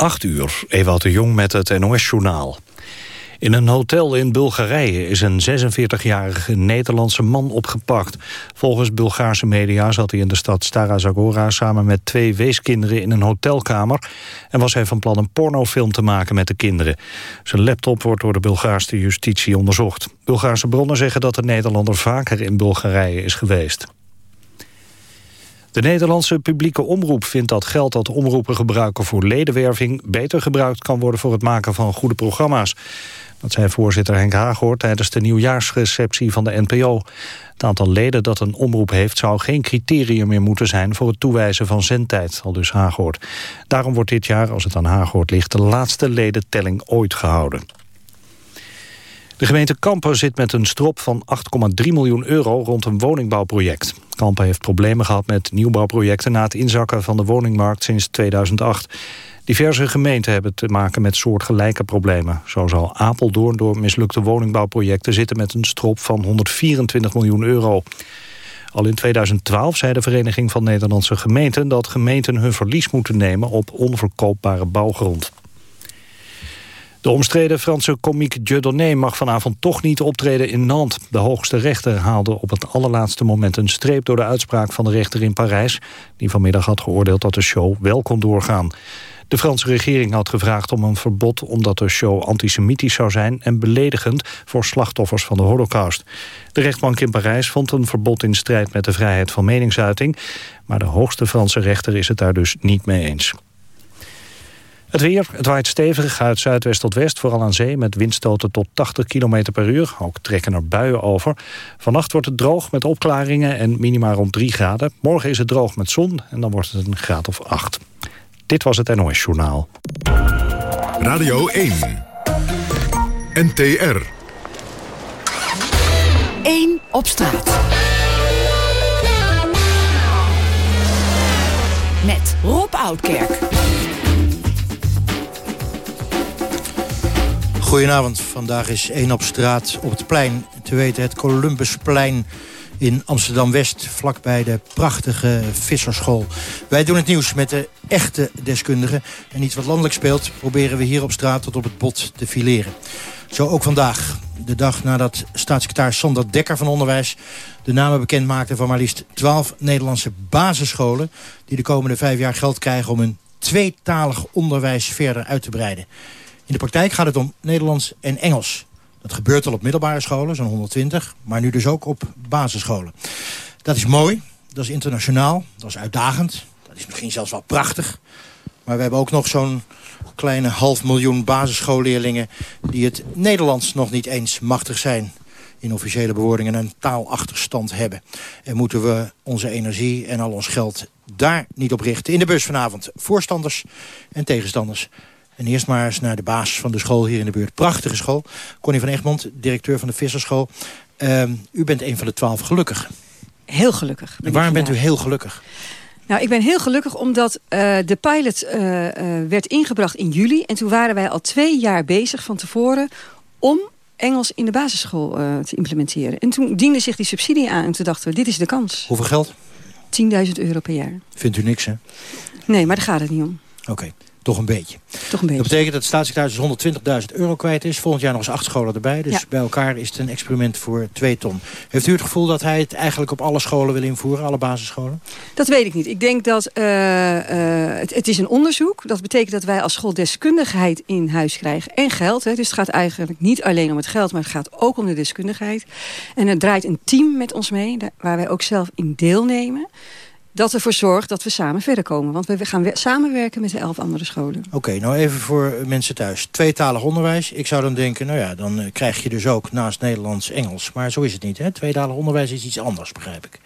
8 uur, Ewout de Jong met het NOS-journaal. In een hotel in Bulgarije is een 46-jarige Nederlandse man opgepakt. Volgens Bulgaarse media zat hij in de stad Stara Zagora... samen met twee weeskinderen in een hotelkamer... en was hij van plan een pornofilm te maken met de kinderen. Zijn laptop wordt door de Bulgaarse justitie onderzocht. Bulgaarse bronnen zeggen dat de Nederlander vaker in Bulgarije is geweest. De Nederlandse publieke omroep vindt dat geld dat omroepen gebruiken voor ledenwerving beter gebruikt kan worden voor het maken van goede programma's. Dat zei voorzitter Henk Haaghoort tijdens de nieuwjaarsreceptie van de NPO. Het aantal leden dat een omroep heeft zou geen criterium meer moeten zijn voor het toewijzen van zendtijd, al dus Haaghoort. Daarom wordt dit jaar, als het aan Haaghoort ligt, de laatste ledentelling ooit gehouden. De gemeente Kampen zit met een strop van 8,3 miljoen euro rond een woningbouwproject. Kampen heeft problemen gehad met nieuwbouwprojecten na het inzakken van de woningmarkt sinds 2008. Diverse gemeenten hebben te maken met soortgelijke problemen. Zo zal Apeldoorn door mislukte woningbouwprojecten zitten met een strop van 124 miljoen euro. Al in 2012 zei de Vereniging van Nederlandse Gemeenten... dat gemeenten hun verlies moeten nemen op onverkoopbare bouwgrond. De omstreden Franse komiek Dieudonné mag vanavond toch niet optreden in Nantes. De hoogste rechter haalde op het allerlaatste moment een streep door de uitspraak van de rechter in Parijs... die vanmiddag had geoordeeld dat de show wel kon doorgaan. De Franse regering had gevraagd om een verbod omdat de show antisemitisch zou zijn en beledigend voor slachtoffers van de holocaust. De rechtbank in Parijs vond een verbod in strijd met de vrijheid van meningsuiting, maar de hoogste Franse rechter is het daar dus niet mee eens. Het weer, het waait stevig uit zuidwest tot west, vooral aan zee... met windstoten tot 80 km per uur. Ook trekken er buien over. Vannacht wordt het droog met opklaringen en minima rond 3 graden. Morgen is het droog met zon en dan wordt het een graad of 8. Dit was het NOS Journaal. Radio 1. NTR. 1 op straat. Met Rob Oudkerk. Goedenavond, vandaag is 1 op straat op het plein. Te weten het Columbusplein in Amsterdam-West... vlakbij de prachtige Visserschool. Wij doen het nieuws met de echte deskundigen. En iets wat landelijk speelt, proberen we hier op straat tot op het bot te fileren. Zo ook vandaag, de dag nadat staatssecretaris Sander Dekker van Onderwijs... de namen bekend maakte van maar liefst 12 Nederlandse basisscholen... die de komende vijf jaar geld krijgen om hun tweetalig onderwijs verder uit te breiden. In de praktijk gaat het om Nederlands en Engels. Dat gebeurt al op middelbare scholen, zo'n 120, maar nu dus ook op basisscholen. Dat is mooi, dat is internationaal, dat is uitdagend, dat is misschien zelfs wel prachtig. Maar we hebben ook nog zo'n kleine half miljoen basisschoolleerlingen... die het Nederlands nog niet eens machtig zijn in officiële bewoordingen een taalachterstand hebben. En moeten we onze energie en al ons geld daar niet op richten. In de bus vanavond voorstanders en tegenstanders en eerst maar eens naar de baas van de school hier in de buurt. Prachtige school. Connie van Egmond, directeur van de Visserschool. Uh, u bent een van de twaalf gelukkigen. Heel gelukkig. En waarom bent u heel gelukkig? Nou, ik ben heel gelukkig omdat uh, de pilot uh, uh, werd ingebracht in juli. En toen waren wij al twee jaar bezig van tevoren om Engels in de basisschool te implementeren. En toen diende zich die subsidie aan en toen dachten we, dit is de kans. Hoeveel geld? 10.000 euro per jaar. Vindt u niks, hè? Nee, maar daar gaat het niet om. Oké. Toch een beetje. Toch een beetje. Dat betekent dat de staatssecretaris 120.000 euro kwijt is. Volgend jaar nog eens acht scholen erbij. Dus bij elkaar is het een experiment voor twee ton. Heeft u het gevoel dat hij het eigenlijk op alle scholen wil invoeren? Alle basisscholen? Dat weet ik niet. Ik denk dat uh, uh, het, het, is een onderzoek. Dat betekent dat wij als school deskundigheid in huis krijgen. En geld. Hè. Dus het gaat eigenlijk niet alleen om het geld. Maar het gaat ook om de deskundigheid. En er draait een team met ons mee. Waar wij ook zelf in deelnemen dat ervoor zorgt dat we samen verder komen. Want we gaan samenwerken met de elf andere scholen. Oké, nou even voor mensen thuis. Tweetalig onderwijs. Ik zou dan denken, nou ja, dan eh, krijg je dus ook naast Nederlands Engels. Maar zo is het niet, hè? Tweetalig onderwijs is iets anders, begrijp ik.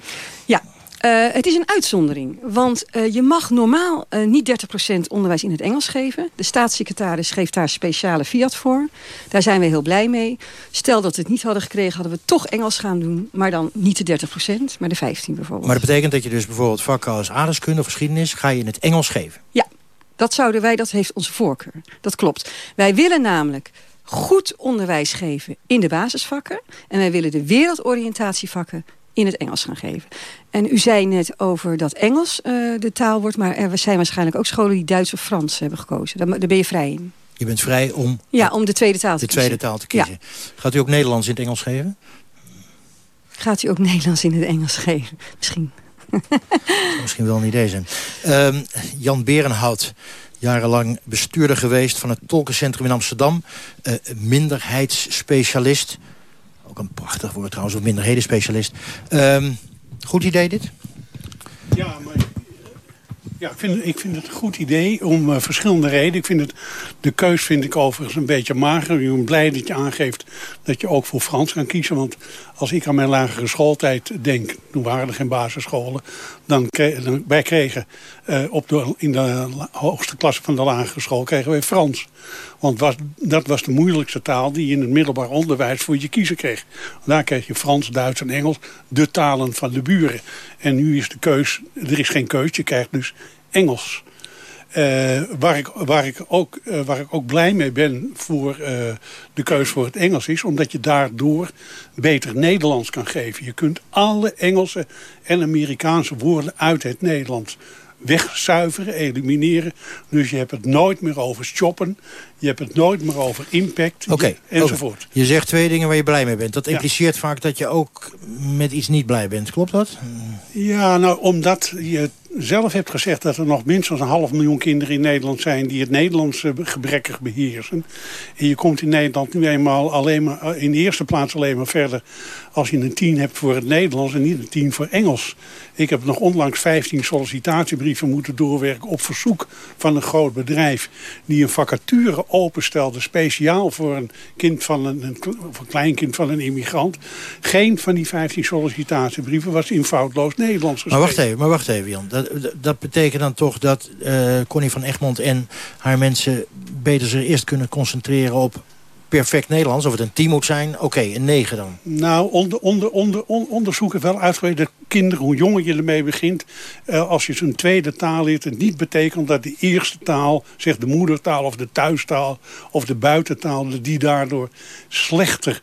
Ja, uh, het is een uitzondering, want uh, je mag normaal uh, niet 30% onderwijs in het Engels geven. De staatssecretaris geeft daar speciale fiat voor. Daar zijn we heel blij mee. Stel dat we het niet hadden gekregen, hadden we toch Engels gaan doen. Maar dan niet de 30%, maar de 15% bijvoorbeeld. Maar dat betekent dat je dus bijvoorbeeld vakken als aardrijkskunde of geschiedenis... ga je in het Engels geven? Ja, dat zouden wij, dat heeft onze voorkeur. Dat klopt. Wij willen namelijk goed onderwijs geven in de basisvakken. En wij willen de wereldoriëntatievakken in het Engels gaan geven. En u zei net over dat Engels uh, de taal wordt... maar er zijn waarschijnlijk ook scholen die Duits of Frans hebben gekozen. Daar, daar ben je vrij in. Je bent vrij om... Ja, om de tweede taal te de tweede taal te kiezen. Gaat u ook Nederlands in het Engels geven? Gaat u ook Nederlands in het Engels geven? Misschien. misschien wel een idee zijn. Uh, Jan Berenhout, jarenlang bestuurder geweest... van het Tolkencentrum in Amsterdam. Uh, minderheidsspecialist. Ook een prachtig woord trouwens, of minderhedenspecialist. Uh, goed idee dit? Ja, maar ja, ik vind, ik vind het een goed idee om uh, verschillende redenen. Ik vind het, de keus vind ik overigens een beetje mager. Ik ben blij dat je aangeeft dat je ook voor Frans kan kiezen. Want als ik aan mijn lagere schooltijd denk, toen waren er geen basisscholen... dan, dan wij kregen uh, op de, in de hoogste klasse van de lagere school kregen wij Frans. Want was, dat was de moeilijkste taal die je in het middelbaar onderwijs voor je kiezen kreeg. Daar kreeg je Frans, Duits en Engels, de talen van de buren. En nu is de keus, er is geen keus, je krijgt dus Engels. Uh, waar, ik, waar, ik ook, uh, waar ik ook blij mee ben voor uh, de keus voor het Engels is... omdat je daardoor beter Nederlands kan geven. Je kunt alle Engelse en Amerikaanse woorden uit het Nederlands wegzuiveren, elimineren. Dus je hebt het nooit meer over shoppen. Je hebt het nooit meer over impact okay, enzovoort. Je zegt twee dingen waar je blij mee bent. Dat impliceert vaak dat je ook met iets niet blij bent. Klopt dat? Ja, nou, omdat je zelf hebt gezegd dat er nog minstens een half miljoen kinderen in Nederland zijn... die het Nederlands gebrekkig beheersen. En je komt in Nederland nu eenmaal alleen maar, eh, in de eerste plaats alleen maar verder... als je een tien hebt voor het Nederlands en niet een tien voor Engels. Ik heb nog onlangs 15 sollicitatiebrieven moeten doorwerken... op verzoek van een groot bedrijf die een vacature openstelde... speciaal voor een, kind van een, een, een kleinkind van een immigrant. Geen van die 15 sollicitatiebrieven was in foutloos Nederlands geschreven. Maar wacht even, maar wacht even Jan. Dat, dat betekent dan toch dat uh, Connie van Egmond en haar mensen... beter zich eerst kunnen concentreren op perfect Nederlands. Of het een 10 moet zijn, oké, okay, een 9 dan. Nou, onder, onder, onder, on, onderzoek heeft wel uitgewezen dat kinderen, hoe jonger je ermee begint... Uh, als je zo'n tweede taal leert, het niet betekent dat de eerste taal... zeg de moedertaal of de thuistaal of de buitentaal... die daardoor slechter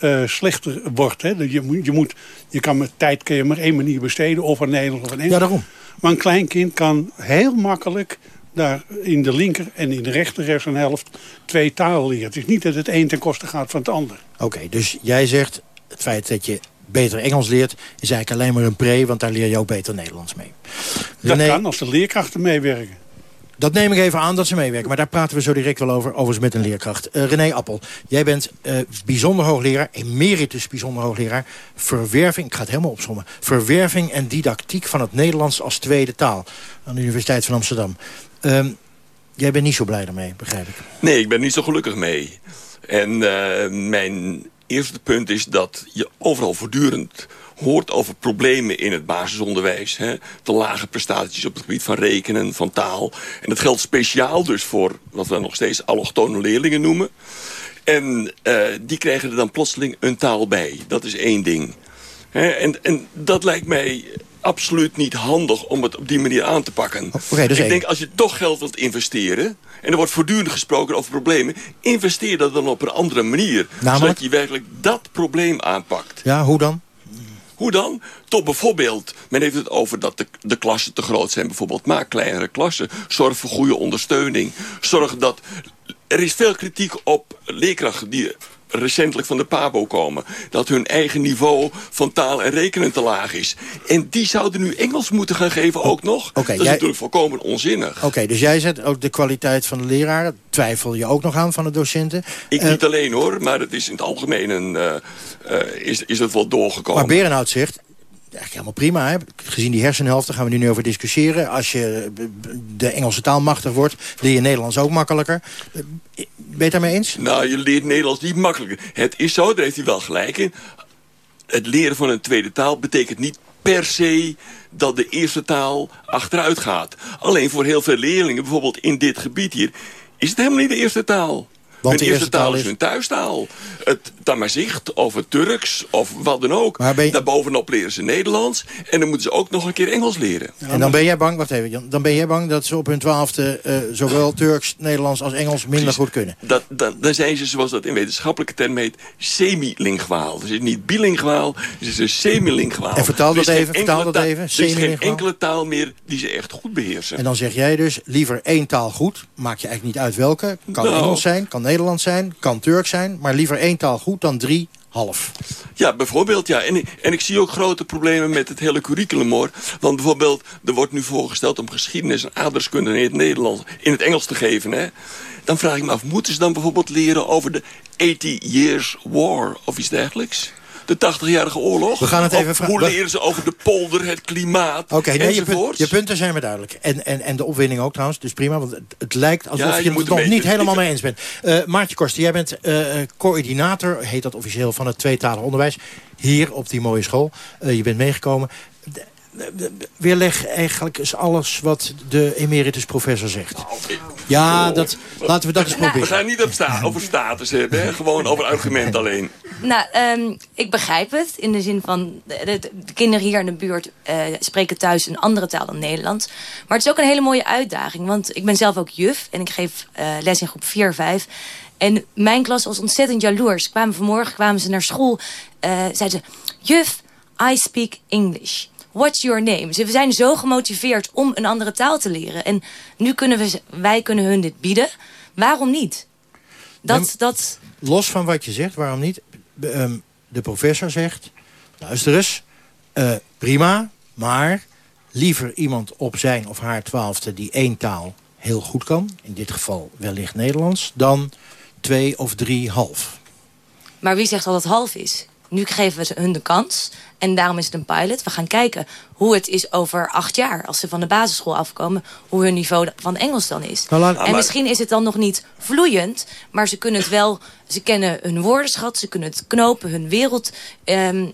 uh, slechter wordt. Hè? Je, moet, je, moet, je kan met tijd kun je maar één manier besteden, of een Nederlands of een Engels. Ja, daarom. Maar een klein kind kan heel makkelijk daar in de linker en in de rechter hersenhelft twee talen leren. Het is niet dat het een ten koste gaat van het ander. Oké, okay, dus jij zegt het feit dat je beter Engels leert... is eigenlijk alleen maar een pre, want daar leer je ook beter Nederlands mee. Dat kan als de leerkrachten meewerken. Dat neem ik even aan dat ze meewerken. Maar daar praten we zo direct wel over, overigens met een leerkracht. Uh, René Appel, jij bent uh, bijzonder hoogleraar, emeritus bijzonder hoogleraar... verwerving, ik ga het helemaal opzommen... verwerving en didactiek van het Nederlands als tweede taal... aan de Universiteit van Amsterdam. Uh, jij bent niet zo blij daarmee, begrijp ik. Nee, ik ben niet zo gelukkig mee. En uh, mijn eerste punt is dat je overal voortdurend hoort over problemen in het basisonderwijs. Hè? De lage prestaties op het gebied van rekenen, van taal. En dat geldt speciaal dus voor wat we nog steeds allochtone leerlingen noemen. En uh, die krijgen er dan plotseling een taal bij. Dat is één ding. Hè? En, en dat lijkt mij absoluut niet handig om het op die manier aan te pakken. Okay, dus ik denk, als je toch geld wilt investeren... en er wordt voortdurend gesproken over problemen... investeer dat dan op een andere manier. Namelijk? Zodat je werkelijk dat probleem aanpakt. Ja, hoe dan? Hoe dan? Tot bijvoorbeeld, men heeft het over dat de, de klassen te groot zijn. Bijvoorbeeld, maak kleinere klassen. Zorg voor goede ondersteuning. Zorg dat... Er is veel kritiek op leerkrachten die recentelijk van de PABO komen. Dat hun eigen niveau van taal en rekenen te laag is. En die zouden nu Engels moeten gaan geven ook nog. Okay, dat is natuurlijk volkomen onzinnig. Oké, okay, dus jij zet ook de kwaliteit van de leraren. Twijfel je ook nog aan van de docenten? Ik uh, niet alleen hoor, maar het is in het algemeen een, uh, uh, is, is het wel doorgekomen. Maar Berenhout zegt, eigenlijk helemaal prima. Hè? Gezien die hersenhelft, daar gaan we nu over discussiëren. Als je de Engelse taal machtig wordt, leer je Nederlands ook makkelijker. Ben je daarmee eens? Nou, je leert Nederlands niet makkelijker. Het is zo, daar heeft hij wel gelijk in. Het leren van een tweede taal betekent niet per se dat de eerste taal achteruit gaat. Alleen voor heel veel leerlingen, bijvoorbeeld in dit gebied hier... is het helemaal niet de eerste taal. Want hun eerste taal is hun thuistaal. Het Tamazicht of het Turks of wat dan ook. Je- Daarbovenop leren ze Nederlands. En dan moeten ze ook nog een keer Engels leren. En dan ben jij bang, wacht even, Jan, dan ben jij bang dat ze op hun twaalfde eh, zowel Turks, Nederlands als Engels minder goed kunnen. Dat, dat, dan zijn ze, zoals dat in wetenschappelijke term heet, semilinguaal. Dus het is niet bilinguaal, het is een semilinguaal. En vertaal Er dat even, vertaal dat even, Er is geen enkele taal meer die ze echt goed beheersen. En dan zeg jij dus, liever één taal goed, maakt je eigenlijk niet uit welke. Kan Nou. Engels zijn, kan Nederlands zijn, kan Turks zijn, maar liever één taal goed dan drie half. Ja, bijvoorbeeld, ja. En, en ik zie ook grote problemen met het hele curriculum, hoor. Want bijvoorbeeld, er wordt nu voorgesteld om geschiedenis en aardrijkskunde in het Nederlands, in het Engels te geven, hè. Dan vraag ik me af, moeten ze dan bijvoorbeeld leren over de 80 Years War of iets dergelijks? De 80-jarige oorlog? We gaan het even Of vra- Hoe leren ze over de polder, het klimaat, Oké, nee, je, punt- je punten zijn me duidelijk. En, en, en de opwinding ook trouwens, dus prima. Want het, het lijkt alsof Ja, je, je het nog niet helemaal mee eens bent. Eh, Maartje Korsten, jij bent eh, coördinator, heet dat officieel, van het tweetalig onderwijs. Hier op die mooie school. Eh, je bent meegekomen. Weerleg eigenlijk eens alles wat de emeritus professor zegt. Ja, dat, laten we dat eens We proberen. gaan niet op sta over status hebben, hè? gewoon over argument alleen. Nou, ehm, ik begrijp het. In de zin van, de, de- de kinderen hier in de buurt eh, spreken thuis een andere taal dan Nederlands. Maar het is ook een hele mooie uitdaging. Want ik ben zelf ook juf en ik geef eh, les in groep 4, 5. En mijn klas was ontzettend jaloers. Kwamen vanmorgen kwamen ze naar school. eh zeiden ze, juf, I speak English. What's your name? Ze zijn zo gemotiveerd om een andere taal te leren. En nu kunnen we, wij kunnen hun dit bieden. Waarom niet? Dat, dat, Los van wat je zegt, waarom niet? De, ehm, de professor zegt, luister eens, eh, prima, maar liever iemand op zijn of haar twaalfde die één taal heel goed kan, in dit geval wellicht Nederlands, dan twee of drie half. Maar wie zegt dat het half is? Nu geven we ze hun de kans. En daarom is het een pilot. We gaan kijken hoe het is over acht jaar. Als ze van de basisschool afkomen. Hoe hun niveau van Engels dan is. Nou, en misschien is het dan nog niet vloeiend. Maar ze kunnen het wel. Ze kennen hun woordenschat. Ze kunnen het knopen. Hun wereld. ehm,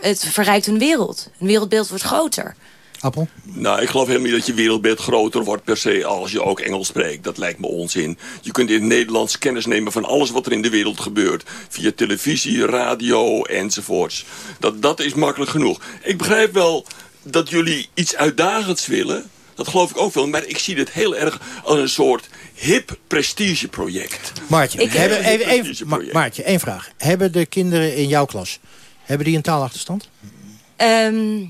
het verrijkt hun wereld. Hun wereldbeeld wordt groter. Appel? Nou, ik geloof helemaal niet dat je wereldbeeld groter wordt per se als je ook Engels spreekt. Dat lijkt me onzin. Je kunt in het Nederlands kennis nemen van alles wat er in de wereld gebeurt. Via televisie, radio enzovoorts. Dat, dat is makkelijk genoeg. Ik begrijp wel dat jullie iets uitdagends willen. Dat geloof ik ook wel. Maar ik zie dit heel erg als een soort hip prestigeproject. Maartje, Ik- hebben, even, even, Ma-. Maartje, één vraag. Hebben de kinderen in jouw klas, hebben die een taalachterstand? Ehm,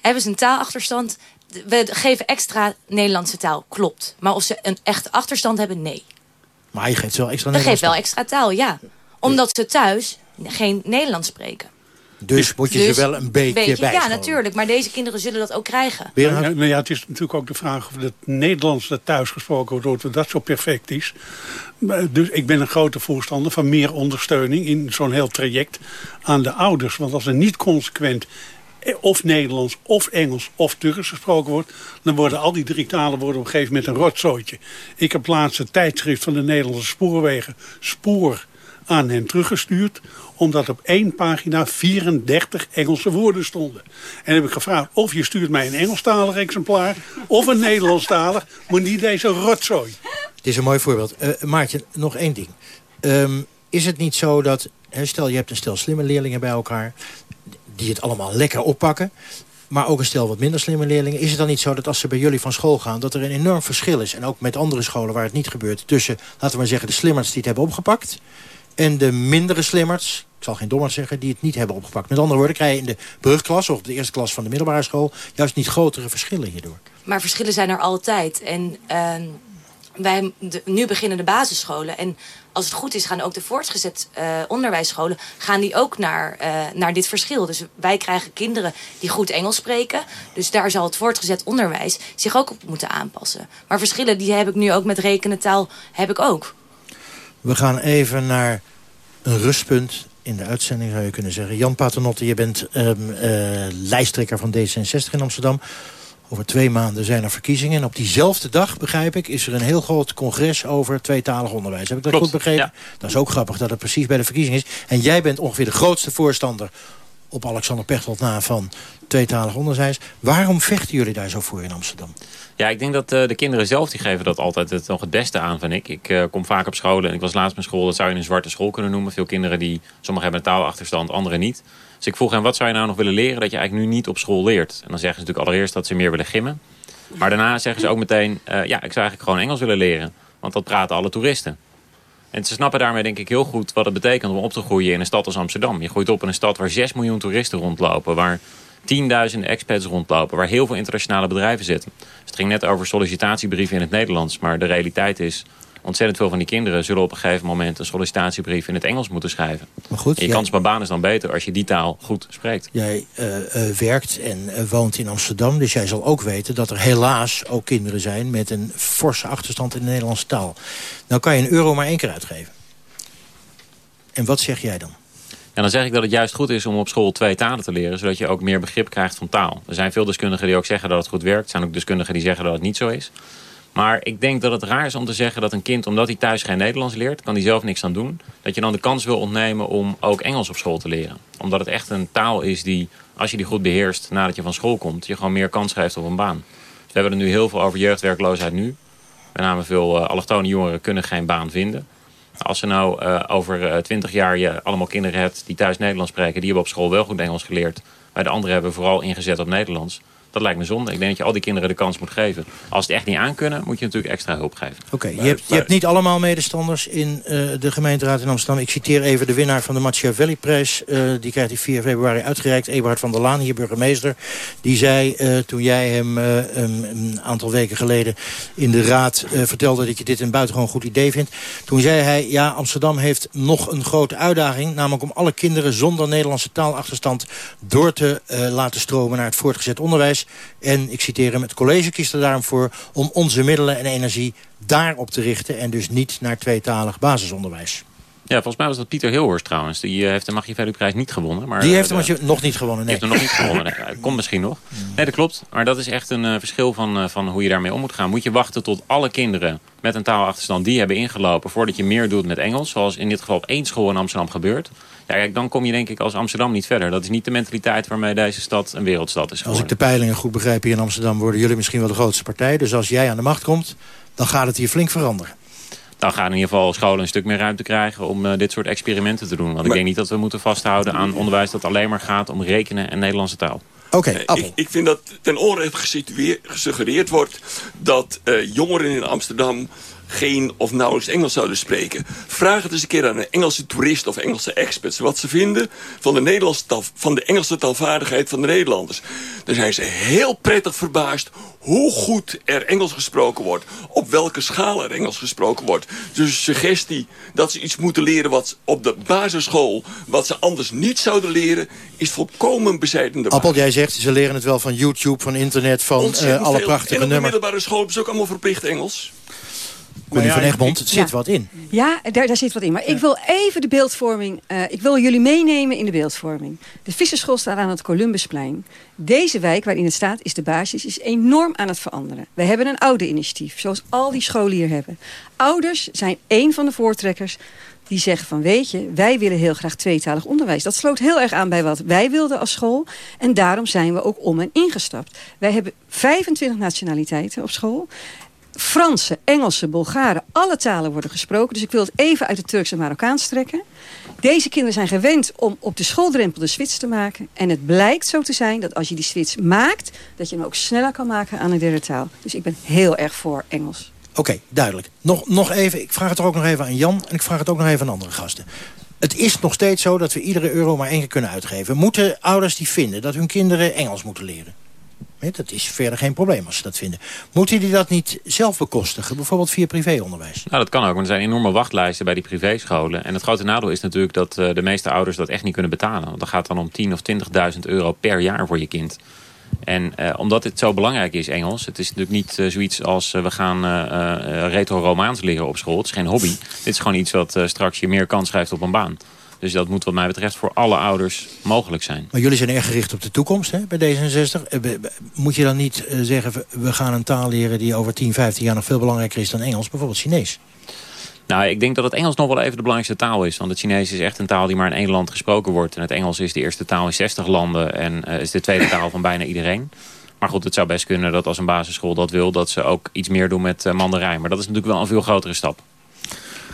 hebben ze een taalachterstand? We geven extra Nederlandse taal, klopt. Maar of ze een echte achterstand hebben, nee. Maar je geeft wel extra We geven Nederlands. wel extra taal, ja. Omdat ze thuis geen Nederlands spreken. Dus moet je Dus ze wel een beetje, beetje- Ja, natuurlijk. Maar deze kinderen zullen dat ook krijgen. Berend? Ja, nou ja, het is natuurlijk ook de vraag of het Nederlands dat thuis gesproken wordt, of dat zo perfect is. Maar Dus ik ben een grote voorstander van meer ondersteuning in zo'n heel traject aan de ouders. Want als er niet consequent of Nederlands of Engels of Turks gesproken wordt... dan worden al die drie talen worden op een gegeven moment een rotzooitje. Ik heb laatst het tijdschrift van de Nederlandse spoorwegen Spoor aan hen teruggestuurd omdat op één pagina 34 Engelse woorden stonden. En heb ik gevraagd of je stuurt mij een Engelstalig exemplaar... of een Nederlandstalig, maar niet deze rotzooi. Het is een mooi voorbeeld. Eh Maartje, nog één ding. Ehm, is het niet zo dat, stel je hebt een stel slimme leerlingen bij elkaar... die het allemaal lekker oppakken... maar ook een stel wat minder slimme leerlingen... is het dan niet zo dat als ze bij jullie van school gaan... dat er een enorm verschil is, en ook met andere scholen waar het niet gebeurt... tussen, laten we maar zeggen, de slimmers die het hebben opgepakt... en de mindere slimmers, ik zal geen dommers zeggen... die het niet hebben opgepakt. Met andere woorden krijg je in de brugklas... of de eerste klas van de middelbare school... juist niet grotere verschillen hierdoor. Maar verschillen zijn er altijd. En ehm, wij, nu beginnen de basisscholen. En als het goed is, gaan ook de voortgezet eh, onderwijsscholen... gaan die ook naar, eh, naar dit verschil. Dus wij krijgen kinderen die goed Engels spreken. Dus daar zal het voortgezet onderwijs zich ook op moeten aanpassen. Maar verschillen die heb ik nu ook met rekenen taal heb ik ook. We gaan even naar een rustpunt in de uitzending, zou je kunnen zeggen. Jan Paternotte, je bent eh, lijsttrekker van D66 in Amsterdam. Over twee maanden zijn er verkiezingen. En op diezelfde dag, begrijp ik, is er een heel groot congres over tweetalig onderwijs. Heb ik dat Klopt, goed begrepen? ja. Dat is ook grappig dat het precies bij de verkiezing is. En jij bent ongeveer de grootste voorstander op Alexander Pechtold na van tweetalig onderwijs. Waarom vechten jullie daar zo voor in Amsterdam? Ja, ik denk dat uh, de kinderen zelf die geven dat altijd het, nog het beste aan, vind ik. Ik uh, kom vaak op scholen en ik was laatst op school, dat zou je een zwarte school kunnen noemen. Veel kinderen die, sommigen hebben een taalachterstand, anderen niet. Dus ik vroeg hen, wat zou je nou nog willen leren dat je eigenlijk nu niet op school leert? En dan zeggen ze natuurlijk allereerst dat ze meer willen gimmen. Maar daarna zeggen ze ook meteen, uh, ja, ik zou eigenlijk gewoon Engels willen leren. Want dat praten alle toeristen. En ze snappen daarmee denk ik heel goed wat het betekent om op te groeien in een stad als Amsterdam. Je groeit op in een stad waar 6 miljoen toeristen rondlopen. Waar tienduizenden expats rondlopen. Waar heel veel internationale bedrijven zitten. Dus het ging net over sollicitatiebrieven in het Nederlands. Maar de realiteit is ontzettend veel van die kinderen zullen op een gegeven moment een sollicitatiebrief in het Engels moeten schrijven. Maar goed, en je kans op baan is dan beter als je die taal goed spreekt. Jij uh, uh, werkt en uh, woont in Amsterdam, dus jij zal ook weten dat er helaas ook kinderen zijn met een forse achterstand in de Nederlandse taal. Nou kan je een euro maar één keer uitgeven. En wat zeg jij dan? En dan zeg ik dat het juist goed is om op school twee talen te leren... zodat je ook meer begrip krijgt van taal. Er zijn veel deskundigen die ook zeggen dat het goed werkt. Er zijn ook deskundigen die zeggen dat het niet zo is. Maar ik denk dat het raar is om te zeggen dat een kind... omdat hij thuis geen Nederlands leert, kan hij zelf niks aan doen... dat je dan de kans wil ontnemen om ook Engels op school te leren. Omdat het echt een taal is die, als je die goed beheerst... nadat je van school komt, je gewoon meer kans geeft op een baan. Dus we hebben het nu heel veel over jeugdwerkloosheid nu. Met name veel uh, allochtone jongeren kunnen geen baan vinden... Als ze nou uh, over twintig jaar je allemaal kinderen hebt die thuis Nederlands spreken... die hebben op school wel goed Engels geleerd. Maar de anderen hebben vooral ingezet op Nederlands. Dat lijkt me zonde. Ik denk dat je al die kinderen de kans moet geven. Als het echt niet aankunnen, moet je natuurlijk extra hulp geven. Oké, okay, je, hebt, je hebt niet allemaal medestanders in uh, de gemeenteraad in Amsterdam. Ik citeer even de winnaar van de Machiavelli-prijs. Uh, die krijgt hij 4 februari uitgereikt. Eberhard van der Laan, hier burgemeester. Die zei uh, toen jij hem um, een aantal weken geleden in de raad vertelde... dat je dit een buitengewoon goed idee vindt. Toen zei hij, ja, Amsterdam heeft nog een grote uitdaging. Namelijk om alle kinderen zonder Nederlandse taalachterstand... door te laten stromen naar het voortgezet onderwijs. En ik citeer hem, het college kiest er daarom voor... om onze middelen en energie daarop te richten... en dus niet naar tweetalig basisonderwijs. Ja, volgens mij was dat Pieter Hilhorst trouwens. Die uh, heeft de Machiavelli-prijs niet gewonnen. Maar, die heeft hem uh, nog niet gewonnen, nee. Die heeft hem nog niet gewonnen. Nee, komt misschien nog. Nee, dat klopt. Maar dat is echt een uh, verschil van, van hoe je daarmee om moet gaan. Moet je wachten tot alle kinderen met een taalachterstand die hebben ingelopen... voordat je meer doet met Engels. Zoals in dit geval op één school in Amsterdam gebeurt. Ja, kijk, dan kom je denk ik als Amsterdam niet verder. Dat is niet de mentaliteit waarmee deze stad een wereldstad is geworden. Als ik de peilingen goed begrijp hier in Amsterdam... worden jullie misschien wel de grootste partij. Dus als jij aan de macht komt, dan gaat het hier flink veranderen dan gaan in ieder geval scholen een stuk meer ruimte krijgen om uh, dit soort experimenten te doen. Want maar, ik denk niet dat we moeten vasthouden aan onderwijs dat alleen maar gaat om rekenen en Nederlandse taal. Oké, okay, ik, ik, vind dat ten onrechte gesuggereerd wordt dat uh, jongeren in Amsterdam geen of nauwelijks Engels zouden spreken. Vraag het eens een keer aan een Engelse toerist of Engelse experts... wat ze vinden van de, Nederlandse taal, van de Engelse taalvaardigheid van de Nederlanders. Dan zijn ze heel prettig verbaasd hoe goed er Engels gesproken wordt. Op welke schaal er Engels gesproken wordt. Dus de suggestie dat ze iets moeten leren wat op de basisschool... wat ze anders niet zouden leren, is volkomen bezijdende Appel, jij zegt, ze leren het wel van YouTube, van internet, van uh, alle prachtige nummers. En op de middelbare school ze ook allemaal verplicht Engels. Connie ja, van Egmond, het zit wat in. Ja, daar, daar zit wat in. Maar ik wil even de beeldvorming... Uh, ik wil jullie meenemen in de beeldvorming. De Visserschool staat aan het Columbusplein. Deze wijk waarin het staat, is de basis, is enorm aan het veranderen. We hebben een oude initiatief, zoals al die scholen hier hebben. Ouders zijn één van de voortrekkers die zeggen van weet je, wij willen heel graag tweetalig onderwijs. Dat sloot heel erg aan bij wat wij wilden als school. En daarom zijn we ook om en ingestapt. Wij hebben 25 nationaliteiten op school. Franse, Engelse, Bulgaren, alle talen worden gesproken. Dus ik wil het even uit het Turks en Marokkaans trekken. Deze kinderen zijn gewend om op de schooldrempel de switch te maken. En het blijkt zo te zijn dat als je die switch maakt... dat je hem ook sneller kan maken aan een derde taal. Dus ik ben heel erg voor Engels. Oké, duidelijk. Nog, nog even, ik vraag het er ook nog even aan Jan... en ik vraag het ook nog even aan andere gasten. Het is nog steeds zo dat we iedere euro maar één keer kunnen uitgeven. Moeten ouders die vinden dat hun kinderen Engels moeten leren? Dat is verder geen probleem als ze dat vinden. Moeten die dat niet zelf bekostigen? Bijvoorbeeld via privéonderwijs? Nou, dat kan ook. Want er zijn enorme wachtlijsten bij die privéscholen. En het grote nadeel is natuurlijk dat uh, de meeste ouders dat echt niet kunnen betalen. Want dat gaat dan om 10.000 of 20.000 euro per jaar voor je kind. En uh, omdat het zo belangrijk is, Engels... het is natuurlijk niet uh, zoiets als we gaan retro-romaans leren op school. Het is geen hobby. Dit is gewoon iets wat straks je meer kans geeft op een baan. Dus dat moet wat mij betreft voor alle ouders mogelijk zijn. Maar jullie zijn erg gericht op de toekomst hè, bij D66. Eh, moet je dan niet eh, zeggen, we gaan een taal leren die over 10, 15 jaar nog veel belangrijker is dan Engels, bijvoorbeeld Chinees? Nou, ik denk dat het Engels nog wel even de belangrijkste taal is. Want het Chinees is echt een taal die maar in één land gesproken wordt. En het Engels is de eerste taal in 60 landen. En uh, is de tweede taal van bijna iedereen. Maar goed, het zou best kunnen dat als een basisschool dat wil... dat ze ook iets meer doen met uh, Mandarijn. Maar dat is natuurlijk wel een veel grotere stap.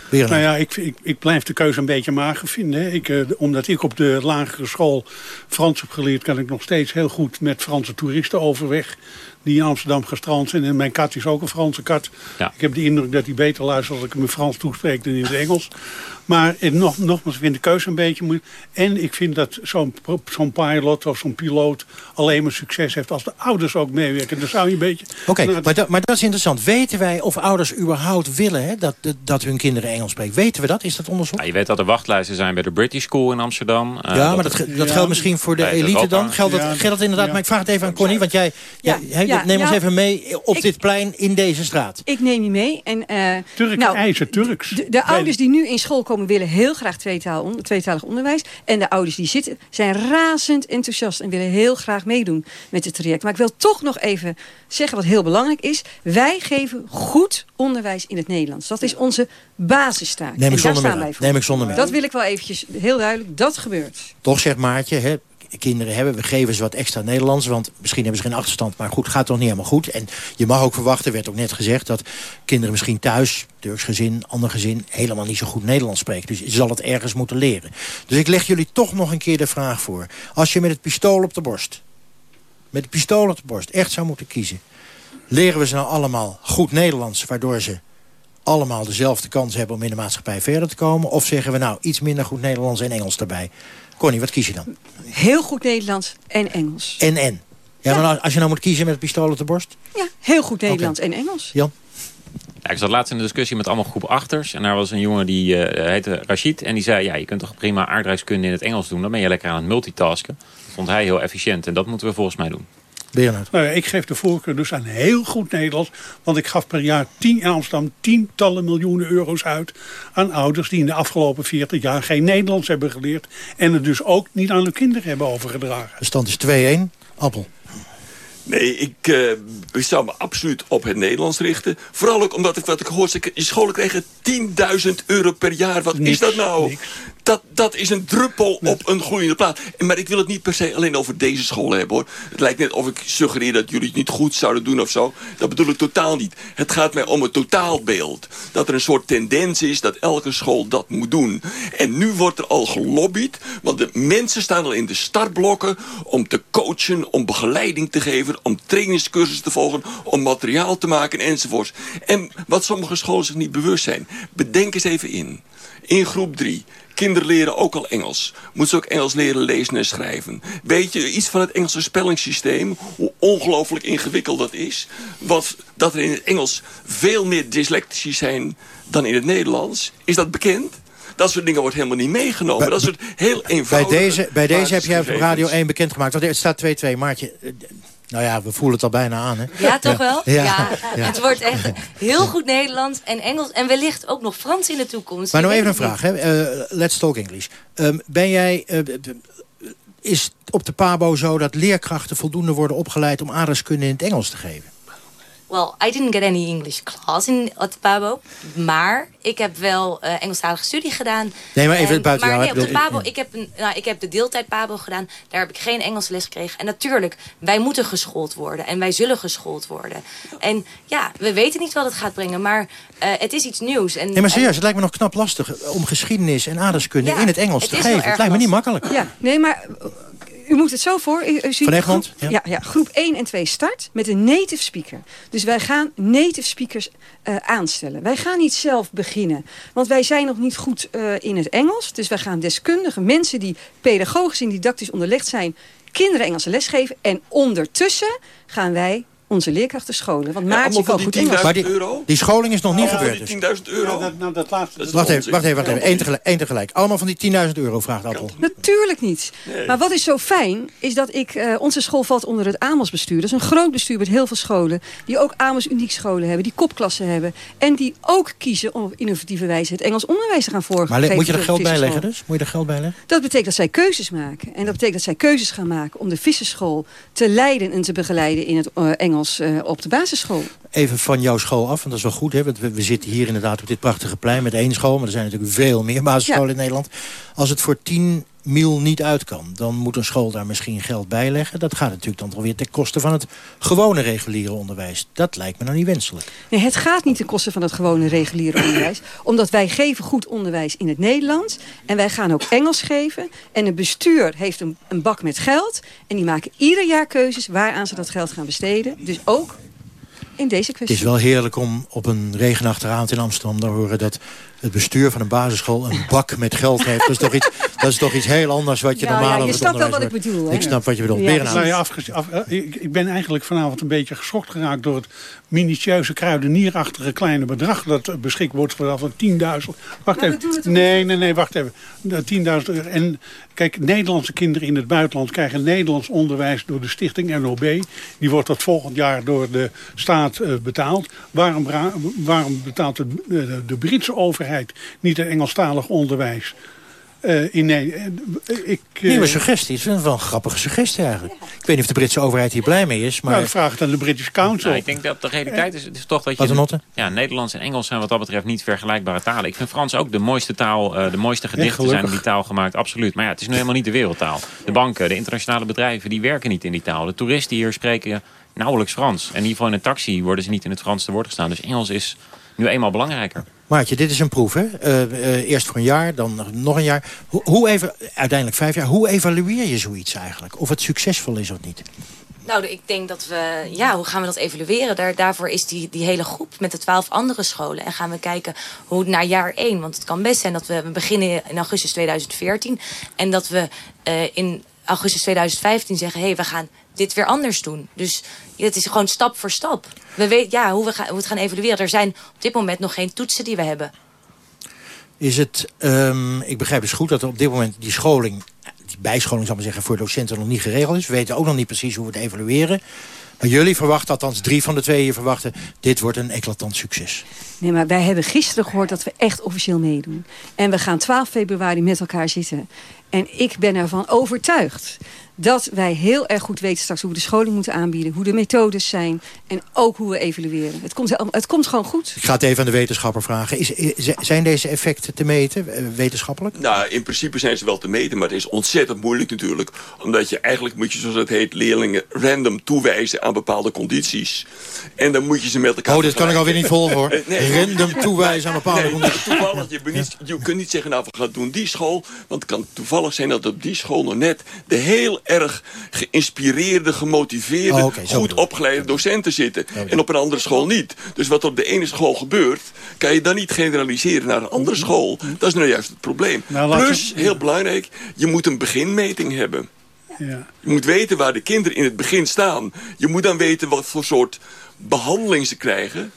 Nou ja, ik, ik, ik, blijf de keuze een beetje mager vinden. Ik, uh, omdat ik op de lagere school Frans heb geleerd... kan ik nog steeds heel goed met Franse toeristen overweg die in Amsterdam gestrand zijn. En mijn kat is ook een Franse kat. Ja. Ik heb de indruk dat hij beter luistert als ik hem in Frans toespreek dan in het Engels. Maar nog, nogmaals, ik vind de keuze een beetje moeilijk. En ik vind dat zo'n zo'n pilot of zo'n piloot alleen maar succes heeft als de ouders ook meewerken. Dan zou je een beetje... Oké, okay, maar, dat, maar dat is interessant. Weten wij of ouders überhaupt willen hè, dat, dat hun kinderen Engels spreken? Weten we dat? Is dat onderzoek? Ja, je weet dat er wachtlijsten zijn bij de British School in Amsterdam. Uh, ja, maar dat, dat, geldt misschien voor de elite dan? Geldt dat, geldt dat inderdaad? Maar ik vraag het even aan Connie, want jij... jij neem ons even mee op dit plein in deze straat. Ik neem je mee. En, uh, Turk, nou, ijzer, Turks. De, de ouders die nu in school komen willen heel graag tweetaal, tweetalig onderwijs. En de ouders die zitten zijn razend enthousiast en willen heel graag meedoen met het traject. Maar ik wil toch nog even zeggen wat heel belangrijk is. Wij geven goed onderwijs in het Nederlands. Dat is onze basistaak. Neem ik, zonder meer. Neem ik zonder meer. Dat wil ik wel eventjes heel duidelijk. Dat gebeurt. Toch zegt Maartje, hè, kinderen hebben. We geven ze wat extra Nederlands, want misschien hebben ze geen achterstand. Maar goed, gaat toch niet helemaal goed. En je mag ook verwachten, werd ook net gezegd... dat kinderen misschien thuis, Turks gezin, ander gezin... helemaal niet zo goed Nederlands spreken. Dus je zal het ergens moeten leren. Dus ik leg jullie toch nog een keer de vraag voor. Als je met het pistool op de borst... met het pistool op de borst echt zou moeten kiezen... leren we ze nou allemaal goed Nederlands... waardoor ze allemaal dezelfde kans hebben om in de maatschappij verder te komen? Of zeggen we nou iets minder goed Nederlands en Engels erbij? Connie, wat kies je dan? Heel goed Nederlands en Engels. En en? Ja, ja. maar als je nou moet kiezen met het pistool op de borst? Ja, heel goed Nederlands okay. en Engels. Jan? Ja, ik zat laatst in een discussie met allemaal groep achters. En daar was een jongen die uh, heette Rashid. En die zei, ja, je kunt toch prima aardrijkskunde in het Engels doen. Dan ben je lekker aan het multitasken. Dat vond hij heel efficiënt. En dat moeten we volgens mij doen. Nou ja, ik geef de voorkeur dus aan heel goed Nederlands. Want ik gaf per jaar tien, in Amsterdam tientallen miljoenen euro's uit... aan ouders die in de afgelopen 40 jaar geen Nederlands hebben geleerd... en het dus ook niet aan hun kinderen hebben overgedragen. De stand is 2-1. Appel. Nee, ik, uh, ik zou me absoluut op het Nederlands richten. Vooral ook omdat ik wat ik hoor, in scholen krijgen 10.000 euro per jaar. Wat niks, is dat nou? Niks. Dat, dat is een druppel op een groeiende plaat. Maar ik wil het niet per se alleen over deze scholen hebben hoor. Het lijkt net of ik suggereer dat jullie het niet goed zouden doen of zo. Dat bedoel ik totaal niet. Het gaat mij om het totaalbeeld. Dat er een soort tendens is dat elke school dat moet doen. En nu wordt er al gelobbyd. Want de mensen staan al in de startblokken om te coachen, om begeleiding te geven, om trainingscursussen te volgen, om materiaal te maken enzovoorts. En wat sommige scholen zich niet bewust zijn. Bedenk eens even in. In groep 3. Kinderen leren ook al Engels. Moeten ze ook Engels leren lezen en schrijven. Weet je iets van het Engelse spellingssysteem? Hoe ongelooflijk ingewikkeld dat is? Wat, dat er in het Engels veel meer dyslectici zijn dan in het Nederlands? Is dat bekend? Dat soort dingen wordt helemaal niet meegenomen. Bij, dat soort heel eenvoudige... Bij deze, bij deze heb jij op Radio 1 bekendgemaakt. Want het staat 2-2. Maartje, nou ja, we voelen het al bijna aan, hè? Ja, toch wel? Ja. Ja. ja. Het wordt echt heel goed Nederlands en Engels. En wellicht ook nog Frans in de toekomst. Maar nog even een vraag, hè? Uh, let's talk English. Um, ben jij... Uh, is op de PABO zo dat leerkrachten voldoende worden opgeleid... om aardrijkskunde in het Engels te geven? Well, I didn't get any English class in at Pabo. Maar ik heb wel uh, Engelstalige studie gedaan. Nee, maar even en, buiten maar jou. Nee, op de Pabo, ik, heb een, nou, ik heb de deeltijd Pabo gedaan. Daar heb ik geen Engels les gekregen. En natuurlijk, wij moeten geschoold worden. En wij zullen geschoold worden. En ja, we weten niet wat het gaat brengen. Maar uh, het is iets nieuws. En, nee, maar serieus, en, het lijkt me nog knap lastig... om geschiedenis en aardrijkskunde ja, in het Engels het te geven. Het lijkt me niet makkelijk. Ja, nee, maar u moet het zo voor. U, u ziet Van Egmond? Groep, ja. Ja, groep 1 en 2 start met een native speaker. Dus wij gaan native speakers uh, aanstellen. Wij gaan niet zelf beginnen. Want wij zijn nog niet goed uh, in het Engels. Dus wij gaan deskundige mensen die pedagogisch en didactisch onderlegd zijn... kinderen Engelse les geven. En ondertussen gaan wij onze leerkrachten scholen. Want Maartje kan goed Engels. Maar die, die, scholing is nog niet gebeurd. Die 10.000 euro? Ja, dat, nou, dat laatste, wacht, even, wacht even, wacht even. Eén tegelijk, één tegelijk. Allemaal van die 10.000 euro, vraagt Appel. Natuurlijk niet. Nee. Maar wat is zo fijn, is dat ik... Uh, onze school valt onder het AMOS bestuur. Dat is een groot bestuur met heel veel scholen. Die ook AMOS uniek scholen hebben. Die kopklassen hebben. En die ook kiezen om op innovatieve wijze het Engels onderwijs te gaan voorgeven. Maar moet je er geld bij leggen dus? Moet je er geld bij leggen? Dat betekent dat zij keuzes maken. En dat betekent dat zij keuzes gaan maken om de visserschool te leiden en te begeleiden in het uh, Engels Engels eh, op de basisschool. Even van jouw school af, want dat is wel goed. Hè? Want we, we zitten hier inderdaad op dit prachtige plein met één school. Maar er zijn natuurlijk veel meer basisscholen in Nederland. Als het voor 10 mil niet uit kan, dan moet een school daar misschien geld bij leggen. Dat gaat natuurlijk dan toch weer ten koste van het gewone reguliere onderwijs. Dat lijkt me nou niet wenselijk. Nee, het gaat niet ten koste van het gewone reguliere onderwijs. Omdat wij geven goed onderwijs in het Nederlands. En wij gaan ook Engels geven. En het bestuur heeft een, een bak met geld. En die maken ieder jaar keuzes waaraan ze dat geld gaan besteden. Dus ook in deze kwestie. Het is wel heerlijk om op een regenachtige avond in Amsterdam te horen... dat het bestuur van een basisschool een bak met geld heeft. Dat is toch iets, dat is toch iets heel anders wat je Ja, normaal ja, je het snapt wel onderwijs wat ik bedoel, hè? Ik snap wat je bedoelt. Ja. Nou ja, afgez- af- eh, ik, ik ben eigenlijk vanavond een beetje geschokt geraakt... door het minutieuze kruidenierachtige kleine bedrag... dat beschikbaar wordt vanaf van 10.000... Wacht even. Nee, nee, nee, wacht even. De 10.000 euro. En kijk, Nederlandse kinderen in het buitenland... krijgen Nederlands onderwijs door de stichting NOB. Die wordt dat volgend jaar door de staat eh, betaald. Waarom, waarom betaalt de, de, de Britse overheid niet een Engelstalig onderwijs... Eh, in nee, eh, ik, eh, Nieuwe suggestie. Het is wel een grappige suggestie eigenlijk. Ik weet niet of de Britse overheid hier blij mee is. Maar Nou, ik vraag het aan de British Council. Nou, ik denk dat de realiteit is, het is toch dat je... Ja, Nederlands en Engels zijn wat dat betreft niet vergelijkbare talen. Ik vind Frans ook de mooiste taal, eh, de mooiste gedichten zijn in die taal gemaakt, absoluut. Maar ja, het is nu helemaal niet de wereldtaal. De banken, de internationale bedrijven, die werken niet in die taal. De toeristen hier spreken nauwelijks Frans. En in ieder geval in een taxi worden ze niet in het Frans te woord gestaan. Dus Engels is nu eenmaal belangrijker. Maartje, dit is een proef, hè? Eh, eh, eerst voor een jaar, dan nog een jaar. Hoe, hoe even, uiteindelijk vijf jaar. Hoe evalueer je zoiets eigenlijk? Of het succesvol is of niet? Nou, ik denk dat we... Ja, hoe gaan we dat evalueren? Daar, daarvoor is die, die hele groep met de twaalf andere scholen. En gaan we kijken hoe naar jaar één... Want het kan best zijn dat we, we beginnen in augustus 2014... en dat we eh, in augustus 2015 zeggen... hé, hey, we gaan dit weer anders doen. Dus het is gewoon stap voor stap. We weten ja, hoe, we gaan, hoe we het gaan evalueren. Er zijn op dit moment nog geen toetsen die we hebben. Is het, ehm, ik begrijp dus goed dat er op dit moment die scholing... die bijscholing, zal ik maar zeggen, voor docenten nog niet geregeld is. We weten ook nog niet precies hoe we het evalueren. Maar jullie verwachten, althans drie van de twee hier verwachten... dit wordt een eclatant succes. Nee, maar wij hebben gisteren gehoord dat we echt officieel meedoen. En we gaan 12 februari met elkaar zitten. En ik ben ervan overtuigd dat wij heel erg goed weten straks hoe we de scholing moeten aanbieden. Hoe de methodes zijn. En ook hoe we evalueren. Het komt, het komt gewoon goed. Ik ga het even aan de wetenschapper vragen. Is, is- zijn deze effecten te meten, eh, wetenschappelijk? Nou, in principe zijn ze wel te meten, maar het is ontzettend moeilijk natuurlijk. Omdat je eigenlijk moet je, zoals het heet, leerlingen random toewijzen aan bepaalde condities. En dan moet je ze met elkaar Oh, dit kan ik alweer niet volgen hoor. Nee. Random toewijzen aan bepaalde Nee, condities. toevallig, je, niet, je kunt niet zeggen, nou, we gaan doen die school. Want het kan toevallig zijn dat op die school nog net... de heel erg geïnspireerde, gemotiveerde, Oh, goed opgeleide docenten zitten. En op een andere school niet. Dus wat op de ene school gebeurt... kan je dan niet generaliseren naar een andere school. Dat is nou juist het probleem. Nou, Plus, we- heel belangrijk, je moet een beginmeting hebben. Ja. Je moet weten waar de kinderen in het begin staan. Je moet dan weten wat voor soort behandeling ze krijgen.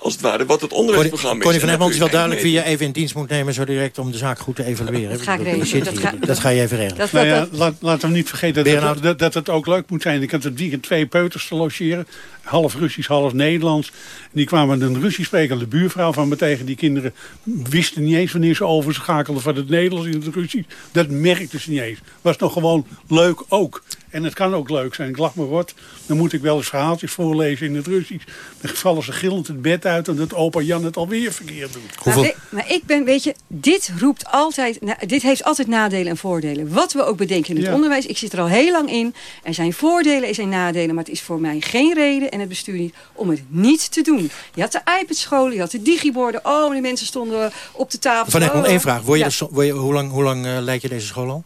Als het ware, wat het onderwijsprogramma is. Connie van Egmond, is wel duidelijk wie je even in dienst moet nemen... zo direct om de zaak goed te evalueren. Dat ga ik regelen. Dat ga- Dat ga je even regelen. Dat, Nou ja, laat, laten we niet vergeten dat, Bernhard? dat, dat het ook leuk moet zijn. Ik had het weekend twee peuters te logeren. Half Russisch, half Nederlands. En die kwamen een Russisch sprekende buurvrouw van me tegen. Die kinderen wisten niet eens wanneer ze overschakelden van het Nederlands in het Russisch. Dat merkten ze niet eens. Was nog gewoon leuk ook. En het kan ook leuk zijn. Ik lach me rot. Dan moet ik wel eens verhaaltjes voorlezen in het Russisch. Dan vallen ze gillend het bed uit omdat opa Jan het alweer verkeerd doet. Hoeveel- Maar, ik, maar ik ben, weet je, dit roept altijd, dit heeft altijd nadelen en voordelen. Wat we ook bedenken in het Ja. onderwijs, ik zit er al heel lang in. Er zijn voordelen, er zijn nadelen, maar het is voor mij geen reden en het bestuur niet om het niet te doen. Je had de iPad-scholen, je had de digiborden. Oh, die mensen stonden op de tafel. Van Oh, één vraag. Word je ja, so- word je, hoe lang, hoe lang eh, leid je deze school al?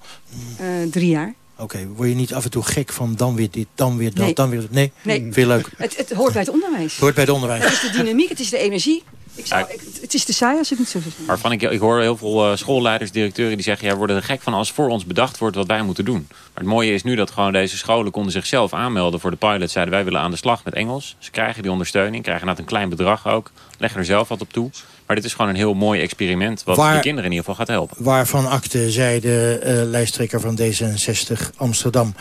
eh, drie jaar. Oké, word je niet af en toe gek van dan weer dit, dan weer dat, Nee. dan weer dat? Nee? Nee. Vind je leuk? Het, het hoort bij het onderwijs. Hoort bij het onderwijs. Het is de dynamiek, het is de energie. Ik zou, ik- het is te saai als het niet zo zou zijn. Waarvan ik, ik hoor heel veel eh, schoolleiders, directeuren die zeggen... ja, we worden er gek van als voor ons bedacht wordt wat wij moeten doen. Maar het mooie is nu dat gewoon deze scholen konden zichzelf aanmelden voor de pilot. Zeiden wij willen aan de slag met Engels. Ze krijgen die ondersteuning, krijgen net een klein bedrag ook. Leggen er zelf wat op toe. Maar dit is gewoon een heel mooi experiment wat Waar- de kinderen in ieder geval gaat helpen. Waarvan akte, zei de eh, lijsttrekker van D66 Amsterdam.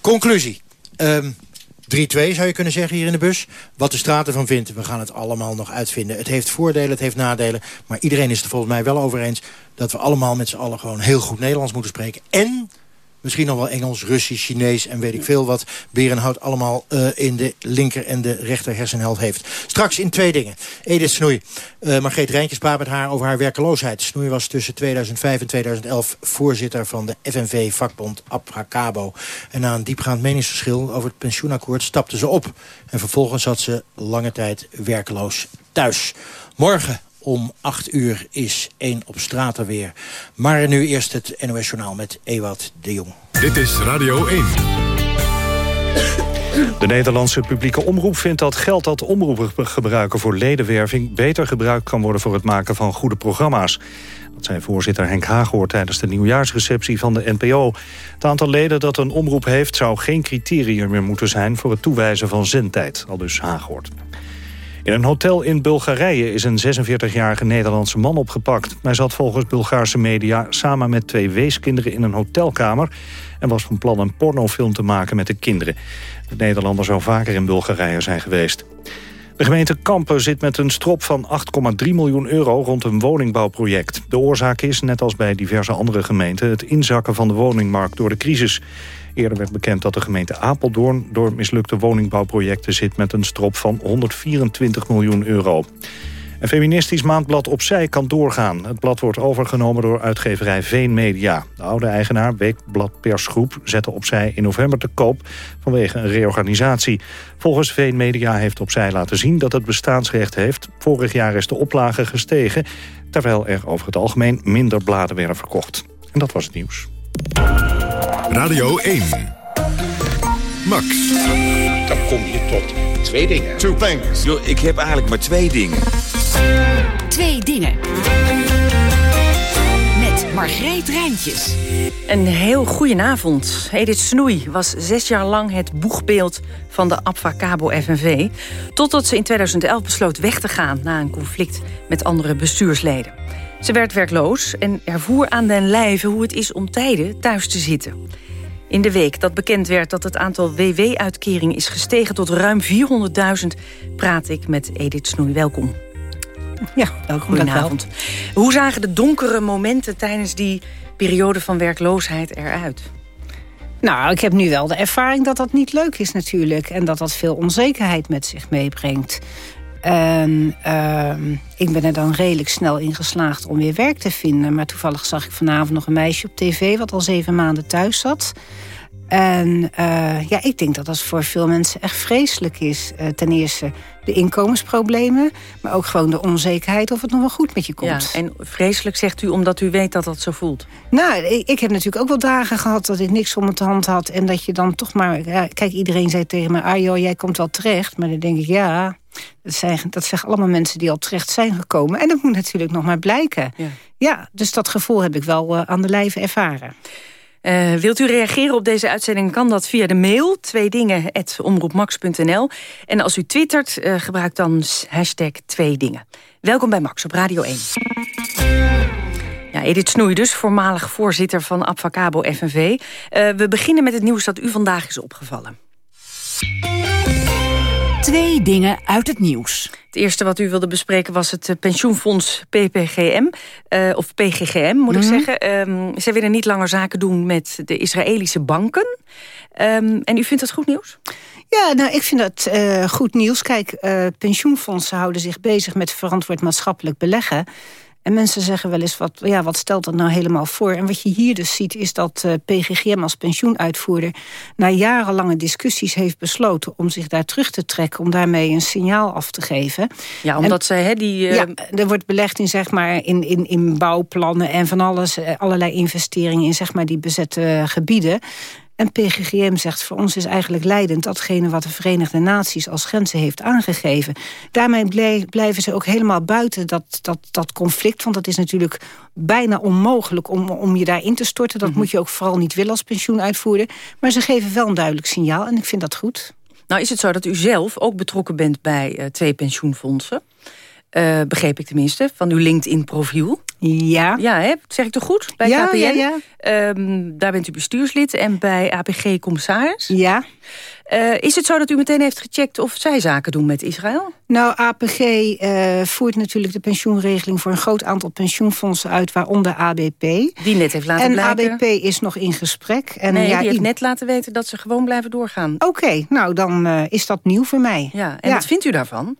Conclusie. Ehm 3-2 zou je kunnen zeggen hier in de bus. Wat de straat ervan vindt, we gaan het allemaal nog uitvinden. Het heeft voordelen, het heeft nadelen. Maar iedereen is er volgens mij wel over eens... dat we allemaal met z'n allen gewoon heel goed Nederlands moeten spreken. En Misschien nog wel Engels, Russisch, Chinees en weet ik veel wat Berenhout allemaal uh, in de linker en de rechter hersenhelft heeft. Straks in twee dingen. Edith Snoei. Uh, Margreet Rijntjes praat met haar over haar werkeloosheid. Snoei was tussen 2005 en 2011 voorzitter van de FNV-vakbond Abrakabo. En na een diepgaand meningsverschil over het pensioenakkoord stapte ze op. En vervolgens zat ze lange tijd werkeloos thuis. Morgen om 8 uur is 1 op straat er weer. Maar nu eerst het NOS Journaal met Ewout de Jong. Dit is Radio 1. De Nederlandse publieke omroep vindt dat geld dat omroepen gebruiken voor ledenwerving... beter gebruikt kan worden voor het maken van goede programma's. Dat zei voorzitter Henk Haaghoort tijdens de nieuwjaarsreceptie van de NPO. Het aantal leden dat een omroep heeft zou geen criterium meer moeten zijn... voor het toewijzen van zendtijd, al dus Haaghoort. In een hotel in Bulgarije is een 46-jarige Nederlandse man opgepakt. Hij zat volgens Bulgaarse media samen met twee weeskinderen in een hotelkamer... en was van plan een pornofilm te maken met de kinderen. De Nederlander zou vaker in Bulgarije zijn geweest. De gemeente Kampen zit met een strop van 8,3 miljoen euro rond een woningbouwproject. De oorzaak is, net als bij diverse andere gemeenten... het inzakken van de woningmarkt door de crisis. Eerder werd bekend dat de gemeente Apeldoorn... door mislukte woningbouwprojecten zit met een strop van 124 miljoen euro. Een feministisch maandblad Opzij kan doorgaan. Het blad wordt overgenomen door uitgeverij Veen Media. De oude eigenaar, Weekblad Persgroep, zette Opzij in november te koop vanwege een reorganisatie. Volgens Veen Media heeft Opzij laten zien dat het bestaansrecht heeft. Vorig jaar is de oplage gestegen, terwijl er over het algemeen minder bladen werden verkocht. En dat was het nieuws. Radio 1. Max. Dan kom je tot twee dingen. Two things. Yo, ik heb eigenlijk maar twee dingen. Twee dingen. Met Margreet Rijntjes. Een heel goedenavond. Edith Snoei was zes jaar lang het boegbeeld van de Abfacabo FNV... totdat ze in 2011 besloot weg te gaan... na een conflict met andere bestuursleden. Ze werd werkloos en ervoer aan den lijve hoe het is om tijden thuis te zitten. In de week dat bekend werd dat het aantal WW-uitkeringen is gestegen tot ruim 400.000... praat ik met Edith Snoei. Welkom. Ja, welkom. Goedenavond. Hoe zagen de donkere momenten tijdens die periode van werkloosheid eruit? Nou, ik heb nu wel de ervaring dat dat niet leuk is natuurlijk. En dat dat veel onzekerheid met zich meebrengt. En uh, ik ben er dan redelijk snel in geslaagd om weer werk te vinden. Maar toevallig zag ik vanavond nog een meisje op tv... wat al zeven maanden thuis zat. En uh, ja, ik denk dat dat voor veel mensen echt vreselijk is. Uh, ten eerste de inkomensproblemen, maar ook gewoon de onzekerheid of het nog wel goed met je komt. Ja, en vreselijk zegt u omdat u weet dat dat zo voelt? Nou, ik, ik heb natuurlijk ook wel dagen gehad dat ik niks om het hand had. En dat je dan toch maar... Ja, kijk, iedereen zei tegen me, ah joh, jij komt wel terecht. Maar dan denk ik, ja, dat, zijn, dat zeggen allemaal mensen die al terecht zijn gekomen. En dat moet natuurlijk nog maar blijken. Ja, ja dus dat gevoel heb ik wel uh, aan de lijve ervaren. Uh, wilt u reageren op deze uitzending, kan dat via de mail... twee dingen omroepmax.nl. En als u twittert, uh, gebruik dan hashtag twee dingen. Welkom bij Max op Radio 1. Ja, Edith Snoei dus, voormalig voorzitter van Abfacabo FNV. Uh, we beginnen met het nieuws dat u vandaag is opgevallen. Twee dingen uit het nieuws. Het eerste wat u wilde bespreken was het eh, pensioenfonds PPGM. Uh, of PGGM, moet mm -hmm. ik zeggen. Um, zij willen niet langer zaken doen met de Israëlische banken. Um, en u vindt dat goed nieuws? Ja, nou, ik vind dat uh, goed nieuws. Kijk, uh, pensioenfondsen houden zich bezig met verantwoord maatschappelijk beleggen. En mensen zeggen wel eens, wat, ja, wat stelt dat nou helemaal voor? En wat je hier dus ziet, is dat uh, PGGM als pensioenuitvoerder... na jarenlange discussies heeft besloten om zich daar terug te trekken... om daarmee een signaal af te geven. Ja, omdat en, ze, hè, die... Uh... Ja, er wordt belegd in, zeg maar, in, in, in bouwplannen en van alles... allerlei investeringen in zeg maar, die bezette gebieden... En PGGM zegt voor ons is eigenlijk leidend datgene wat de Verenigde Naties als grenzen heeft aangegeven. Daarmee blijven ze ook helemaal buiten dat, dat, dat conflict. Want dat is natuurlijk bijna onmogelijk om, om je daarin te storten. Dat mm -hmm. moet je ook vooral niet willen als pensioenuitvoerder. Maar ze geven wel een duidelijk signaal en ik vind dat goed. Nou is het zo dat u zelf ook betrokken bent bij uh, twee pensioenfondsen. Uh, begreep ik tenminste, van uw LinkedIn-profiel. Ja. Ja, hè? zeg ik toch goed? Bij ja, KPN. Ja, ja. Ehm, daar bent u bestuurslid en bij APG commissaris. Ja. Uh, is het zo dat u meteen heeft gecheckt of zij zaken doen met Israël? Nou, APG uh, voert natuurlijk de pensioenregeling... voor een groot aantal pensioenfondsen uit, waaronder ABP. Die net heeft laten en blijken. En ABP is nog in gesprek. En nee, ja, die heeft net laten weten dat ze gewoon blijven doorgaan. Oké, okay, nou dan uh, is dat nieuw voor mij. Ja, en wat vindt u daarvan?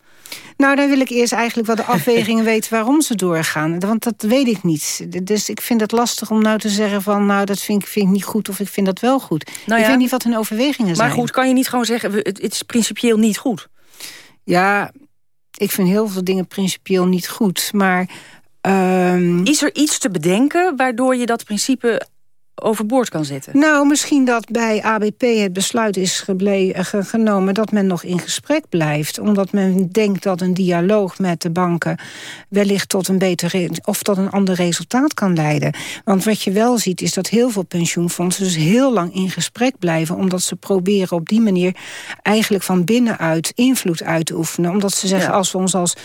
Nou, dan wil ik eerst eigenlijk wel de afwegingen weten waarom ze doorgaan. Want dat weet ik niet. Dus ik vind het lastig om nou te zeggen van... nou, dat vind ik, vind ik niet goed of ik vind dat wel goed. Nou ja, ik weet niet wat hun overwegingen zijn. Maar goed, kan je niet gewoon zeggen... het, het is principieel niet goed? Ja, ik vind heel veel dingen principieel niet goed. Maar... Um... Is er iets te bedenken waardoor je dat principe overboord kan zetten? Nou, misschien dat bij ABP het besluit is genomen... dat men nog in gesprek blijft. Omdat men denkt dat een dialoog met de banken... wellicht tot een beter of tot een ander resultaat kan leiden. Want wat je wel ziet is dat heel veel pensioenfondsen... dus heel lang in gesprek blijven... omdat ze proberen op die manier eigenlijk van binnenuit invloed uit te oefenen. Omdat ze zeggen, ja. als we ons als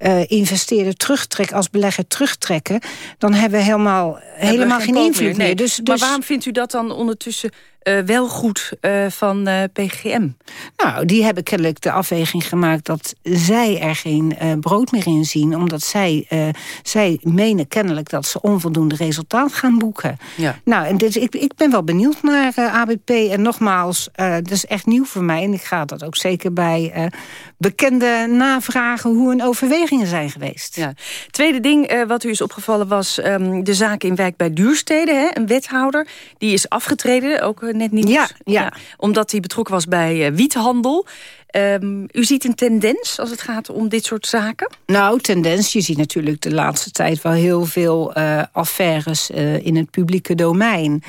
uh, investeerder terugtrekken... als belegger terugtrekken... dan hebben we helemaal, helemaal we geen, geen invloed meer. Nee. Dus, dus waarom vindt u dat dan ondertussen uh, wel goed uh, van uh, PGM? Nou, die hebben kennelijk de afweging gemaakt dat zij er geen brood meer in zien. Omdat zij, zij menen kennelijk dat ze onvoldoende resultaat gaan boeken. Ja. Nou, en dus ik, ik ben wel benieuwd naar ABP. En nogmaals, dat is echt nieuw voor mij. En ik ga dat ook zeker bij bekende navragen hoe hun overwegingen zijn geweest. Ja. Tweede ding wat u is opgevallen was um, de zaak in Wijk bij Duurstede. Hè? Een wethouder, die is afgetreden, ook net niet. Ja, ja. omdat hij betrokken was bij uh, wiethandel. Um, u ziet een tendens als het gaat om dit soort zaken? Nou, tendens. Je ziet natuurlijk de laatste tijd wel heel veel uh, affaires uh, in het publieke domein.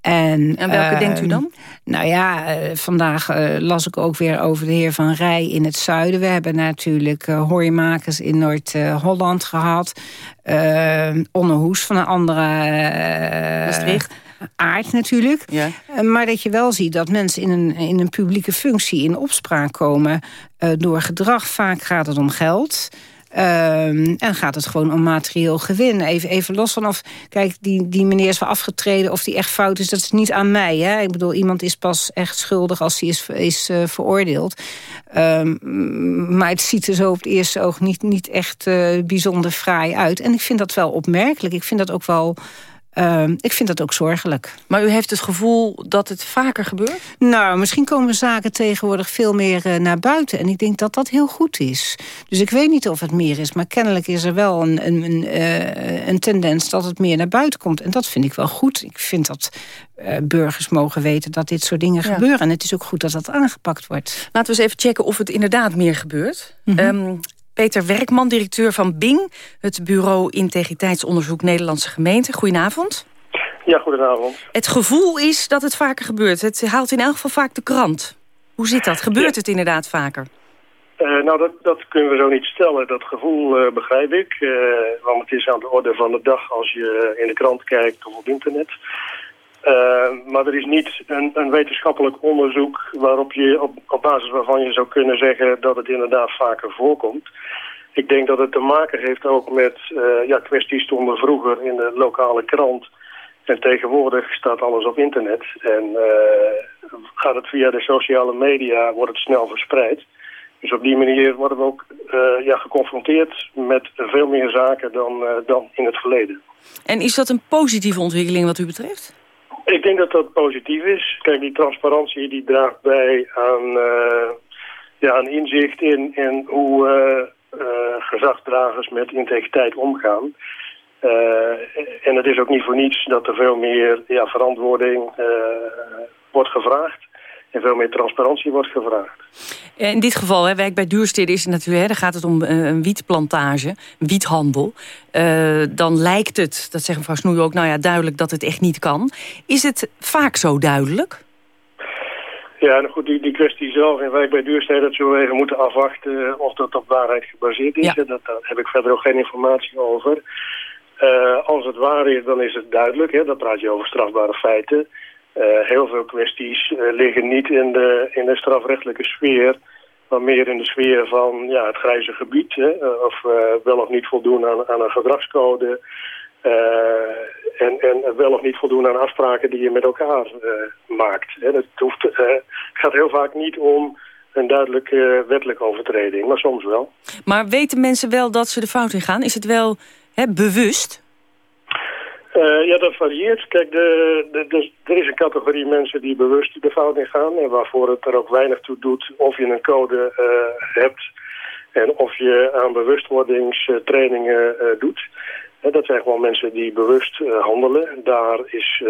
En, en welke uh, denkt u dan? Nou ja, uh, vandaag uh, las ik ook weer over de heer Van Rij in het zuiden. We hebben natuurlijk uh, hooimakers in Noord-Holland gehad. Onne Hoes van een andere... Maastricht. Aard natuurlijk. Ja. Maar dat je wel ziet dat mensen in een, in een publieke functie in opspraak komen... door gedrag. Vaak gaat het om geld... Um, en gaat het gewoon om materieel gewin. Even, even los van of, kijk, die, die meneer is wel afgetreden... of die echt fout is, dat is niet aan mij. Hè? Ik bedoel, iemand is pas echt schuldig als hij is, is uh, veroordeeld. Um, maar het ziet er zo op het eerste oog niet, niet echt uh, bijzonder fraai uit. En ik vind dat wel opmerkelijk. Ik vind dat ook wel... Uh, ik vind dat ook zorgelijk. Maar u heeft het gevoel dat het vaker gebeurt? Nou, misschien komen zaken tegenwoordig veel meer uh, naar buiten. En ik denk dat dat heel goed is. Dus ik weet niet of het meer is. Maar kennelijk is er wel een, een, een, uh, een tendens dat het meer naar buiten komt. En dat vind ik wel goed. Ik vind dat uh, burgers mogen weten dat dit soort dingen ja. gebeuren. En het is ook goed dat dat aangepakt wordt. Laten we eens even checken of het inderdaad meer gebeurt. Mm -hmm. um, Peter Werkman, directeur van BING... het Bureau Integriteitsonderzoek Nederlandse Gemeente. Goedenavond. Ja, goedenavond. Het gevoel is dat het vaker gebeurt. Het haalt in elk geval vaak de krant. Hoe zit dat? Gebeurt ja. het inderdaad vaker? Uh, nou, dat, dat kunnen we zo niet stellen. Dat gevoel uh, begrijp ik. Uh, want het is aan de orde van de dag als je in de krant kijkt of op internet. Maar er is niet een, een, wetenschappelijk onderzoek waarop je op, op basis waarvan je zou kunnen zeggen dat het inderdaad vaker voorkomt. Ik denk dat het te maken heeft ook met uh, ja, kwesties stonden vroeger in de lokale krant. En tegenwoordig staat alles op internet. En uh, gaat het via de sociale media, wordt het snel verspreid. Dus op die manier worden we ook ja, geconfronteerd met veel meer zaken dan, dan in het verleden. En is dat een positieve ontwikkeling wat u betreft? Ik denk dat dat positief is. Kijk, die transparantie die draagt bij aan, ja, aan inzicht in, in hoe gezagdragers met integriteit omgaan. en het is ook niet voor niets dat er veel meer ja, verantwoording wordt gevraagd. En veel meer transparantie wordt gevraagd. In dit geval, hè, bij Duurstede, is natuurlijk, hè, gaat het om een wietplantage, wiethandel. Dan lijkt het, dat zegt mevrouw Snoei ook, nou ja, duidelijk dat het echt niet kan. Is het vaak zo duidelijk? Ja, nou goed, die, die kwestie zelf in wijk bij Duurstede, dat zullen we even moeten afwachten of dat op waarheid gebaseerd is. Ja. Dat, daar heb ik verder ook geen informatie over. Uh, als het waar is, dan is het duidelijk. Hè, dan praat je over strafbare feiten. Uh, heel veel kwesties uh, liggen niet in de, in de strafrechtelijke sfeer. maar meer in de sfeer van ja, het grijze gebied. Hè, of wel of niet voldoen aan, aan een gedragscode. En, en wel of niet voldoen aan afspraken die je met elkaar maakt. Hè. Het, hoeft, gaat heel vaak niet om een duidelijke wettelijke overtreding, maar soms wel. Maar weten mensen wel dat ze de fout in gaan? Is het wel hè, bewust? Uh, ja, dat varieert. Kijk, de, de, er is een categorie mensen die bewust de fout in gaan... en waarvoor het er ook weinig toe doet of je een code uh, hebt... en of je aan bewustwordingstrainingen uh, doet. Dat zijn gewoon mensen die bewust handelen. Daar is,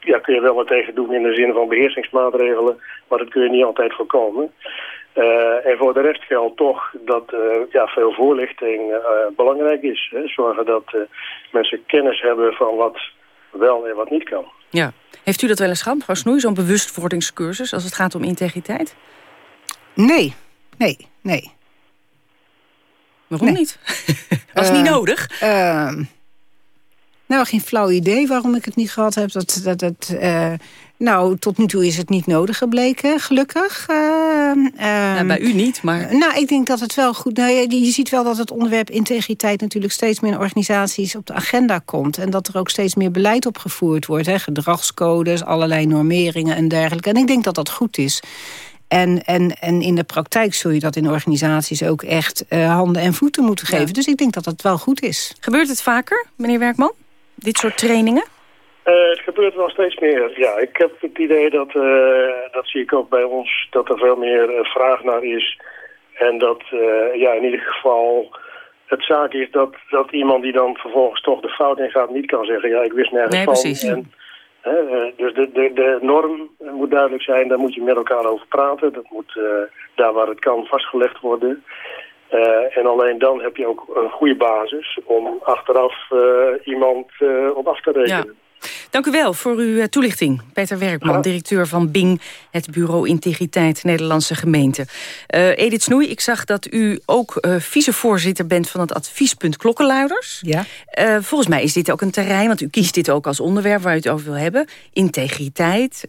ja, kun je wel wat tegen doen in de zin van beheersingsmaatregelen... maar dat kun je niet altijd voorkomen. Uh, en voor de rest geldt toch dat uh, ja, veel voorlichting uh, belangrijk is. Hè. Zorgen dat mensen kennis hebben van wat wel en wat niet kan. Ja. Heeft u dat wel eens gehad, mevrouw Snoei, zo'n bewustwordingscursus als het gaat om integriteit? Nee, nee, nee. Waarom niet? Was niet nodig? Ehm, nou, geen flauw idee waarom ik het niet gehad heb. Dat, dat, dat, nou, tot nu toe is het niet nodig gebleken, gelukkig. Uh, nou, bij u niet, maar... Nou, ik denk dat het wel goed... Nou, je, je ziet wel dat het onderwerp integriteit natuurlijk steeds meer in organisaties op de agenda komt. En dat er ook steeds meer beleid opgevoerd wordt. Hè, gedragscodes, allerlei normeringen en dergelijke. En ik denk dat dat goed is. En, en, en in de praktijk zul je dat in organisaties ook echt uh, handen en voeten moeten geven. Dus ik denk dat dat wel goed is. Gebeurt het vaker, meneer Werkman? Dit soort trainingen? Uh, het gebeurt wel steeds meer. Ja, ik heb het idee dat, uh, dat zie ik ook bij ons, dat er veel meer uh, vraag naar is. En dat ja, in ieder geval het zaak is dat, dat iemand die dan vervolgens toch de fout in gaat niet kan zeggen, ja, ik wist nergens nee, van. Precies. En, dus de, de, de norm moet duidelijk zijn, daar moet je met elkaar over praten. Dat moet daar waar het kan vastgelegd worden. en alleen dan heb je ook een goede basis om achteraf iemand op af te rekenen. Dank u wel voor uw eh, toelichting. Peter Werkman, directeur van BING, het Bureau Integriteit Nederlandse Gemeente. Uh, Edith Snoei, ik zag dat u ook uh, vicevoorzitter bent van het adviespunt Klokkenluiders. Ja. Uh, volgens mij is dit ook een terrein, want u kiest dit ook als onderwerp waar u het over wil hebben. Integriteit,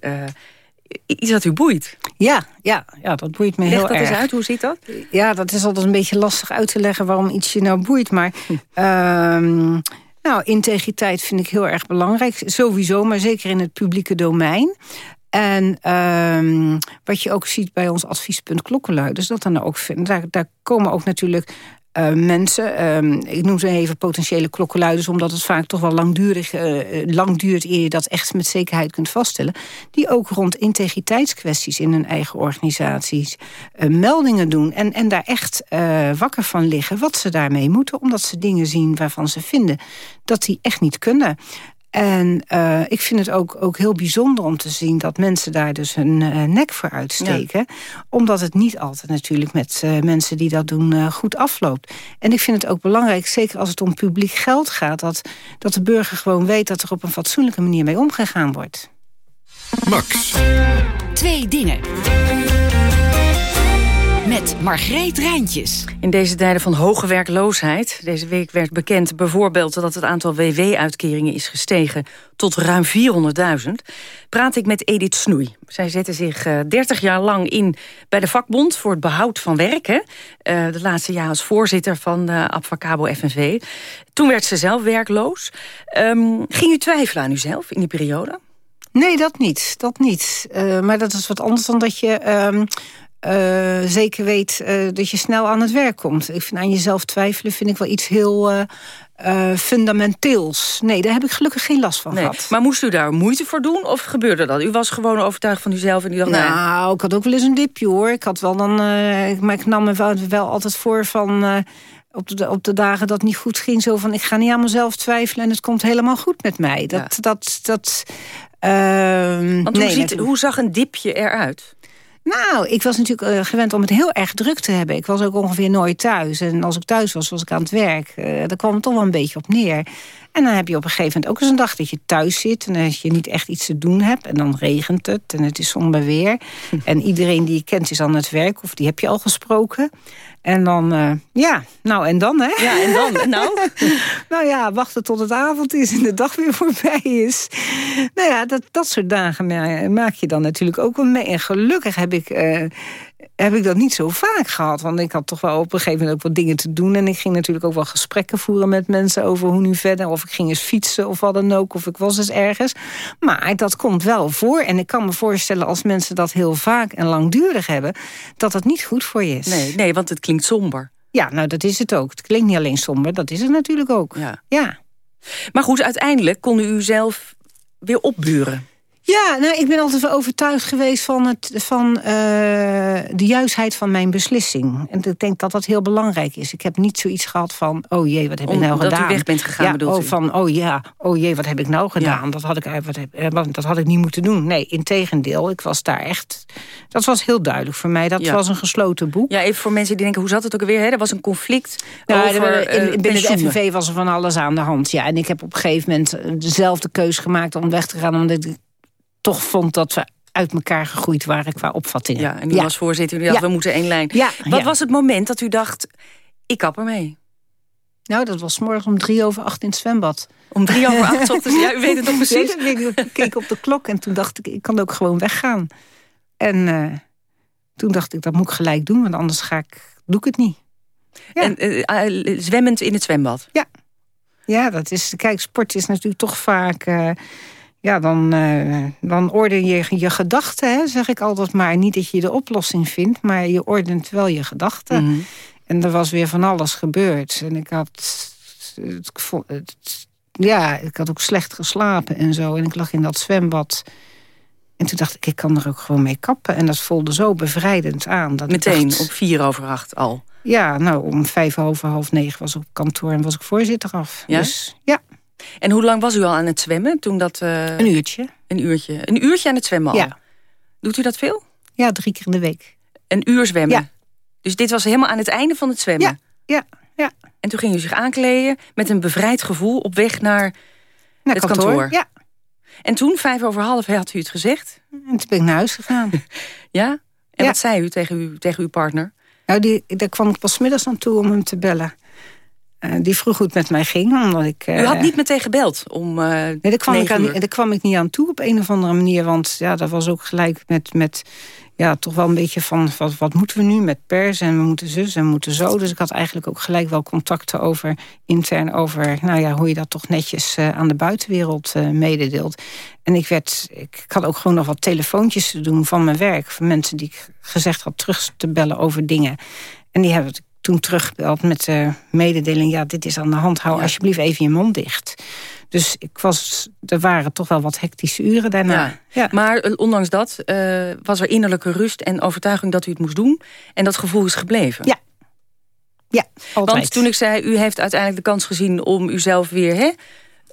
iets wat u boeit. Ja, ja, ja dat boeit me Leg heel dat erg. eens uit, hoe zit dat? Ja, dat is altijd een beetje lastig uit te leggen waarom iets je nou boeit. Maar hm. Nou, integriteit vind ik heel erg belangrijk. Sowieso, maar zeker in het publieke domein. En um, wat je ook ziet bij ons adviespunt klokkenluiders... dat dan ook, daar, daar komen ook natuurlijk uh, mensen, um, ik noem ze even potentiële klokkenluiders... omdat het vaak toch wel langdurig, uh, lang duurt eer je dat echt met zekerheid kunt vaststellen... die ook rond integriteitskwesties in hun eigen organisaties uh, meldingen doen... En, en daar echt wakker van liggen wat ze daarmee moeten... omdat ze dingen zien waarvan ze vinden dat die echt niet kunnen. En uh, ik vind het ook, ook heel bijzonder om te zien dat mensen daar dus hun uh, nek voor uitsteken. Ja. Omdat het niet altijd natuurlijk met uh, mensen die dat doen goed afloopt. En ik vind het ook belangrijk, zeker als het om publiek geld gaat... dat, dat de burger gewoon weet dat er op een fatsoenlijke manier mee omgegaan wordt. Max. Twee dingen met Margreet Rijntjes. In deze tijden van hoge werkloosheid... deze week werd bekend bijvoorbeeld dat het aantal WW-uitkeringen is gestegen... tot ruim 400.000, praat ik met Edith Snoei. Zij zette zich uh, 30 jaar lang in bij de vakbond voor het behoud van werk. Hè? Uh, de laatste jaar als voorzitter van uh, Abfacabo FNV. Toen werd ze zelf werkloos. Um, ging u twijfelen aan uzelf in die periode? Nee, dat niet. Dat niet. Uh, maar dat is wat anders dan dat je... Um, uh, zeker weet uh, dat je snel aan het werk komt. Ik vind aan jezelf twijfelen vind ik wel iets heel uh, fundamenteels. Nee, daar heb ik gelukkig geen last van nee. gehad. Maar moest u daar moeite voor doen of gebeurde dat? U was gewoon overtuigd van uzelf en u dacht... Nou, nee. ik had ook wel eens een dipje hoor. Ik had wel dan, maar ik nam me wel, wel altijd voor van op de, op de dagen dat het niet goed ging... zo van, ik ga niet aan mezelf twijfelen... en het komt helemaal goed met mij. Dat, ja. dat, dat, uh, Want hoe, nee, ziet, hoe zag een dipje eruit? Nou, ik was natuurlijk uh, gewend om het heel erg druk te hebben. Ik was ook ongeveer nooit thuis. En als ik thuis was, was ik aan het werk. Uh, daar kwam het toch wel een beetje op neer. En dan heb je op een gegeven moment ook eens een dag dat je thuis zit... en dat je niet echt iets te doen hebt. En dan regent het en het is somber weer. en iedereen die je kent is aan het werk of die heb je al gesproken. En dan, uh, ja, nou en dan, hè? Ja, en dan, nou? nou ja, wachten tot het avond is en de dag weer voorbij is. Nou ja, dat, dat soort dagen maak je dan natuurlijk ook wel mee. En gelukkig heb heb ik, uh, heb ik dat niet zo vaak gehad. Want ik had toch wel op een gegeven moment ook wat dingen te doen. En ik ging natuurlijk ook wel gesprekken voeren met mensen over hoe nu verder. Of ik ging eens fietsen of wat dan ook. Of ik was eens ergens. Maar dat komt wel voor. En ik kan me voorstellen als mensen dat heel vaak en langdurig hebben... dat het niet goed voor je is. Nee, nee want het klinkt somber. Ja, nou dat is het ook. Het klinkt niet alleen somber, dat is het natuurlijk ook. Ja. ja. Maar goed, uiteindelijk kon u zelf weer opburen. Ja, nou, ik ben altijd wel overtuigd geweest van, het, van uh, de juistheid van mijn beslissing. En ik denk dat dat heel belangrijk is. Ik heb niet zoiets gehad van, oh jee, wat heb ik nou gedaan? Dat u weg bent gegaan, ja, bedoelt oh, u? Van, oh ja, oh jee, wat heb ik nou gedaan? Dat, had ik, wat heb, eh, dat had ik niet moeten doen. Nee, integendeel, ik was daar echt... Dat was heel duidelijk voor mij. Dat was een gesloten boek. Ja, even voor mensen die denken, hoe zat het ook alweer? Hè? Er was een conflict nou, over in, Binnen de FNV was er van alles aan de hand. Ja, en ik heb op een gegeven moment dezelfde keuze gemaakt om weg te gaan... omdat ik toch vond dat we uit elkaar gegroeid waren qua opvattingen. Ja, en u was voorzitter, u dacht, we moeten één lijn. Ja, Wat was het moment dat u dacht, ik kap ermee? Nou, dat was morgen om drie over acht in het zwembad. Om drie over acht ochtends, ja, u weet het nog precies. ik keek op de klok en toen dacht ik, ik kan ook gewoon weggaan. En uh, toen dacht ik, dat moet ik gelijk doen, want anders ga ik, doe ik het niet. Ja. En uh, zwemmend in het zwembad? Ja. Ja, dat is, kijk, sport is natuurlijk toch vaak... Ja, dan, uh, dan orden je je gedachten, zeg ik altijd maar. Niet dat je de oplossing vindt, maar je ordent wel je gedachten. Mm -hmm. En er was weer van alles gebeurd. En ik had, het, het, ja, ik had ook slecht geslapen en zo. En ik lag in dat zwembad. En toen dacht ik, ik kan er ook gewoon mee kappen. En dat voelde zo bevrijdend aan. Dat Meteen, dacht, op vier over acht al? Ja, nou, om vijf over half negen was ik op kantoor en was ik voorzitter af. Ja? Dus, ja. En hoe lang was u al aan het zwemmen? Toen dat, uh... Een uurtje. Een uurtje. Een uurtje aan het zwemmen al? Ja. Doet u dat veel? Ja, drie keer in de week. Een uur zwemmen? Ja. Dus dit was helemaal aan het einde van het zwemmen? Ja, ja, ja. En toen ging u zich aankleden met een bevrijd gevoel op weg naar, naar het kantoor. kantoor. Ja. En toen, vijf over half, had u het gezegd? En toen ben ik naar huis gegaan. ja? En Ja. wat zei u tegen, u tegen uw partner? Nou, die, daar kwam ik pas middags aan toe om hem te bellen. Eh, die vroeg hoe het met mij ging, omdat ik... U had niet meteen gebeld om uh, Nee, daar kwam, ik aan, daar kwam ik niet aan toe op een of andere manier. Want ja, dat was ook gelijk met, met ja, toch wel een beetje van... Wat, wat moeten we nu met pers en we moeten zus en we moeten zo. Dus ik had eigenlijk ook gelijk wel contacten over intern... over nou ja, hoe je dat toch netjes aan de buitenwereld mededeelt. En ik, werd, ik, had ook gewoon nog wat telefoontjes te doen van mijn werk. Van mensen die ik gezegd had terug te bellen over dingen. En die hebben toen teruggebeld met de mededeling... ja, dit is aan de hand, hou Ja. alsjeblieft even je mond dicht. Dus ik was, er waren toch wel wat hectische uren daarna. Ja. Ja. Maar eh, ondanks dat eh, was er innerlijke rust en overtuiging dat u het moest doen. En dat gevoel is gebleven. Ja. Ja, altijd. Want toen ik zei, u heeft uiteindelijk de kans gezien om uzelf weer hè,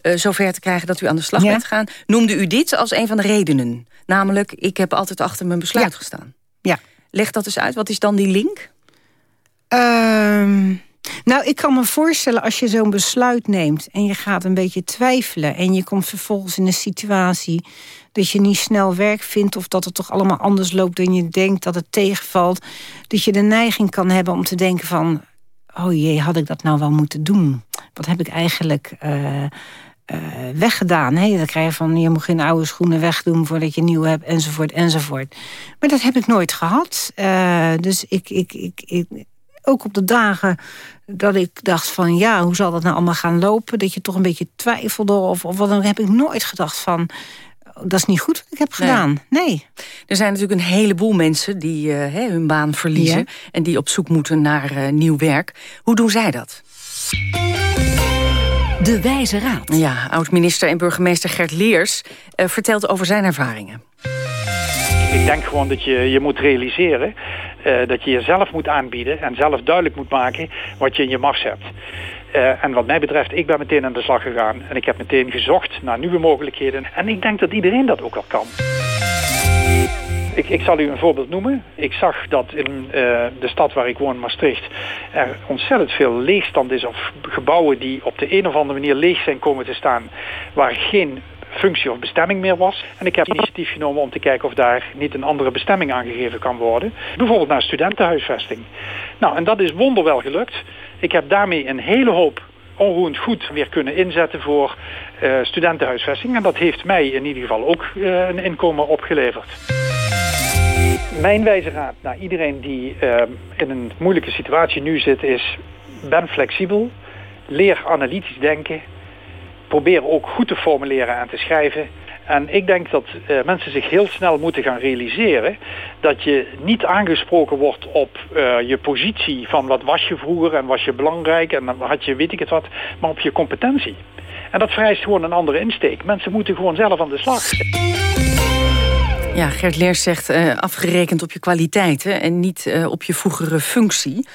eh, zover te krijgen dat u aan de slag Ja. bent gegaan. Noemde u dit als een van de redenen? Namelijk, ik heb altijd achter mijn besluit Ja. gestaan. Ja. Leg dat eens uit. Wat is dan die link? Ehm, nou, ik kan me voorstellen als je zo'n besluit neemt... en je gaat een beetje twijfelen... en je komt vervolgens in een situatie dat je niet snel werk vindt... of dat het toch allemaal anders loopt dan je denkt, dat het tegenvalt... dat je de neiging kan hebben om te denken van... oh jee, had ik dat nou wel moeten doen? Wat heb ik eigenlijk... eh, eh, weggedaan. Hè? Dan krijg je van, je moet geen oude schoenen wegdoen... voordat je nieuwe hebt, enzovoort, enzovoort. Maar dat heb ik nooit gehad. Eh, dus ik, ik, ik, ik, ook op de dagen dat ik dacht van... ja, hoe zal dat nou allemaal gaan lopen? Dat je toch een beetje twijfelde of, of wat dan heb ik nooit gedacht van... dat is niet goed wat ik heb gedaan. Nee. Er zijn natuurlijk een heleboel mensen die eh, hè, hun baan verliezen... Ja. en die op zoek moeten naar eh, nieuw werk. Hoe doen zij dat? De Wijze Raad. Ja, oud-minister en burgemeester Gert Leers eh, vertelt over zijn ervaringen. Ik denk gewoon dat je je moet realiseren eh, dat je jezelf moet aanbieden en zelf duidelijk moet maken wat je in je mars hebt. Eh, en wat mij betreft, ik ben meteen aan de slag gegaan en ik heb meteen gezocht naar nieuwe mogelijkheden. En ik denk dat iedereen dat ook wel kan. Ik, ik zal u een voorbeeld noemen. Ik zag dat in eh, de stad waar ik woon, Maastricht, er ontzettend veel leegstand is of gebouwen die op de een of andere manier leeg zijn komen te staan, waar geen functie of bestemming meer was. En ik heb initiatief genomen om te kijken of daar niet een andere bestemming aangegeven kan worden. Bijvoorbeeld naar studentenhuisvesting. Nou, en dat is wonderwel gelukt. Ik heb daarmee een hele hoop onroerend goed weer kunnen inzetten voor eh, studentenhuisvesting. En dat heeft mij in ieder geval ook eh, een inkomen opgeleverd. Mijn wijze raad naar iedereen die uh, in een moeilijke situatie nu zit is... ben flexibel, leer analytisch denken... probeer ook goed te formuleren en te schrijven... En ik denk dat uh, mensen zich heel snel moeten gaan realiseren dat je niet aangesproken wordt op uh, je positie van wat was je vroeger en was je belangrijk en had je weet ik het wat, maar op je competentie. En dat vereist gewoon een andere insteek. Mensen moeten gewoon zelf aan de slag. Ja, Gert Leers zegt uh, afgerekend op je kwaliteiten en niet op je vroegere functie.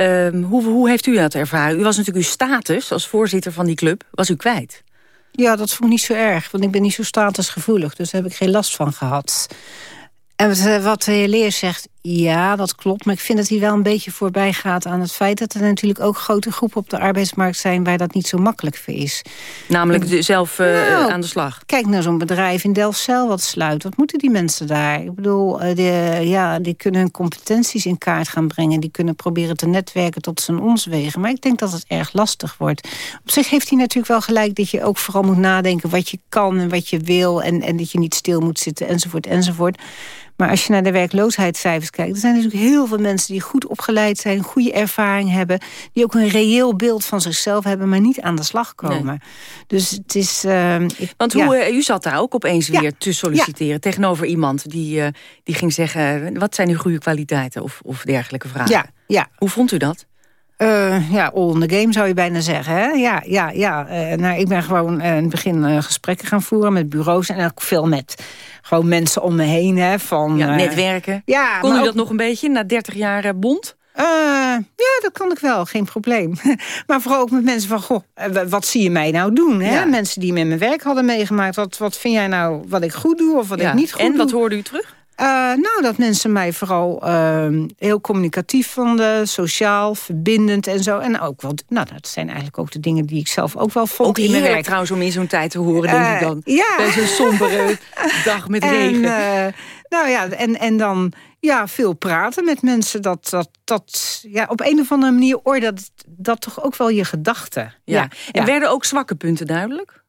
Ehm, hoe, hoe heeft u dat ervaren? U was natuurlijk uw status als voorzitter van die club, was u kwijt. Ja, dat vond ik niet zo erg, want ik ben niet zo statusgevoelig. Dus daar heb ik geen last van gehad. En wat de heer Leer zegt, ja, dat klopt. Maar ik vind dat hij wel een beetje voorbij gaat aan het feit... dat er natuurlijk ook grote groepen op de arbeidsmarkt zijn... waar dat niet zo makkelijk voor is. Namelijk zelf uh, nou, aan de slag? Kijk naar zo'n bedrijf in Delfzijl wat sluit. Wat moeten die mensen daar? Ik bedoel, die, ja, die kunnen hun competenties in kaart gaan brengen. Die kunnen proberen te netwerken tot zijn ons wegen. Maar ik denk dat het erg lastig wordt. Op zich heeft hij natuurlijk wel gelijk dat je ook vooral moet nadenken... wat je kan en wat je wil en, en dat je niet stil moet zitten enzovoort enzovoort. Maar als je naar de werkloosheidscijfers kijkt... er zijn natuurlijk heel veel mensen die goed opgeleid zijn... goede ervaring hebben... die ook een reëel beeld van zichzelf hebben... maar niet aan de slag komen. Dus het is... Uh, ik, Want hoe, ja. u zat daar ook opeens ja. weer te solliciteren... Ja. tegenover iemand die, uh, die ging zeggen... wat zijn uw goede kwaliteiten of, of dergelijke vragen. Ja, ja. Hoe vond u dat? Uh, ja, all in the game zou je bijna zeggen. Hè? Ja, ja, ja. Uh, nou, ik ben gewoon uh, in het begin gesprekken gaan voeren met bureaus... en ook veel met gewoon mensen om me heen. Hè, van, ja, netwerken. Ja, Kon u ook... dat nog een beetje na 30 jaar bond? ja, dat kan ik wel, geen probleem. maar vooral ook met mensen van, goh, wat zie je mij nou doen? Hè? Ja. Mensen die met mijn werk hadden meegemaakt. Wat, wat vind jij nou wat ik goed doe of wat ja. ik niet goed en, doe? En wat hoorde u terug? Uh, nou, dat mensen mij vooral uh, heel communicatief vonden, sociaal, verbindend en zo. En ook wel, nou, dat zijn eigenlijk ook de dingen die ik zelf ook wel vond. Ook in mijn werk trouwens om in zo'n tijd te horen, denk ik dan. Ja. Bij zo'n sombere dag met en, regen. nou ja, en, en dan ja, veel praten met mensen. Dat, dat, dat ja, op een of andere manier orde dat, dat toch ook wel je gedachten. Ja. ja. En ja. werden ook zwakke punten duidelijk?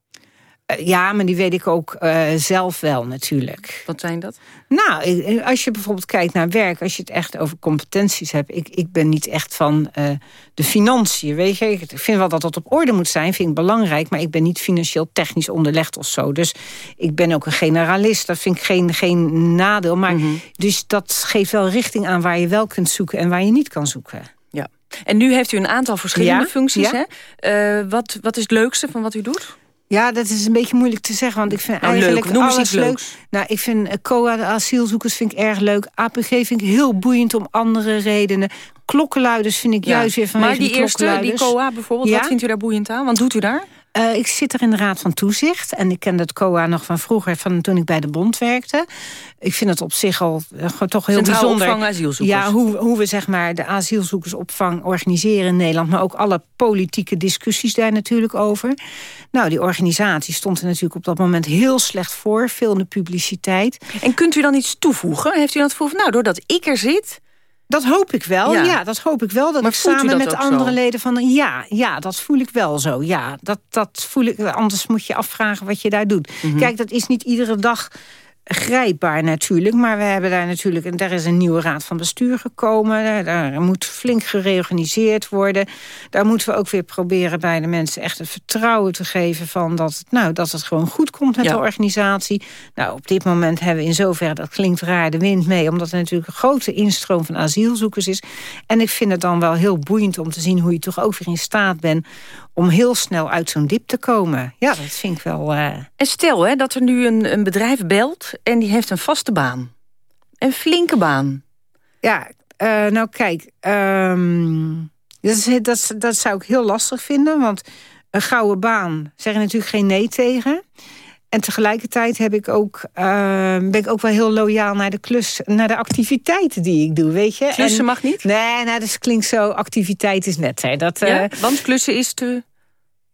Ja, maar die weet ik ook uh, zelf wel natuurlijk. Wat zijn dat? Nou, als je bijvoorbeeld kijkt naar werk... als je het echt over competenties hebt... ik, ik ben niet echt van uh, de financiën, weet je. Ik vind wel dat dat op orde moet zijn, vind ik belangrijk... maar ik ben niet financieel technisch onderlegd of zo. Dus ik ben ook een generalist, dat vind ik geen, geen nadeel. Maar, mm -hmm. Dus dat geeft wel richting aan waar je wel kunt zoeken... en waar je niet kan zoeken. Ja. En nu heeft u een aantal verschillende ja? functies, ja? hè? Uh, wat, wat is het leukste van wat u doet? Ja, dat is een beetje moeilijk te zeggen, want ik vind nou, eigenlijk leuk. Noem alles iets leuk. Leuks. Nou, ik vind uh, COA, de asielzoekers, vind ik erg leuk. APG vind ik heel boeiend om andere redenen. Klokkenluiders vind ik ja. juist weer van Maar die eerste, die COA bijvoorbeeld, ja? wat vindt u daar boeiend aan? Wat doet u daar? Uh, ik zit er in de Raad van Toezicht. En ik ken het COA nog van vroeger, van toen ik bij de bond werkte. Ik vind het op zich al uh, toch heel Centraal bijzonder. opvang asielzoekers. Ja, hoe, hoe we zeg maar, de asielzoekersopvang organiseren in Nederland. Maar ook alle politieke discussies daar natuurlijk over. Nou, die organisatie stond er natuurlijk op dat moment heel slecht voor. Veel in de publiciteit. En kunt u dan iets toevoegen? Heeft u dat voor? Nou, doordat ik er zit... Dat hoop ik wel, ja. ja dat hoop ik wel. Dat maar ik samen dat met andere zo? leden van... Ja, ja, dat voel ik wel zo. Ja, dat, dat voel ik. Anders moet je afvragen wat je daar doet. Mhm. Mm -hmm. Kijk, dat is niet iedere dag grijpbaar natuurlijk. Maar we hebben daar natuurlijk... En daar is een nieuwe raad van bestuur gekomen. Daar, daar, moet flink gereorganiseerd worden. Daar moeten we ook weer proberen bij de mensen echt het vertrouwen te geven... van dat, nou, dat het gewoon goed komt met Ja. de organisatie. Nou, op dit moment hebben we in zoverre, dat klinkt raar, de wind mee... omdat er natuurlijk een grote instroom van asielzoekers is. En ik vind het dan wel heel boeiend om te zien... hoe je toch ook weer in staat bent om heel snel uit zo'n dip te komen. Ja, dat vind ik wel... Uh... En stel hè, dat er nu een, een bedrijf belt en die heeft een vaste baan. Een flinke baan. Ja, uh, nou kijk, um, dat, is, dat, dat zou ik heel lastig vinden. Want een gouden baan zeg je natuurlijk geen nee tegen. En tegelijkertijd heb ik ook, uh, ben ik ook wel heel loyaal naar de klus, naar de activiteiten die ik doe, weet je. Klussen en, mag niet? Nee, nou, dat klinkt zo, activiteit is net. Hè. Dat, ja, uh, want klussen is te...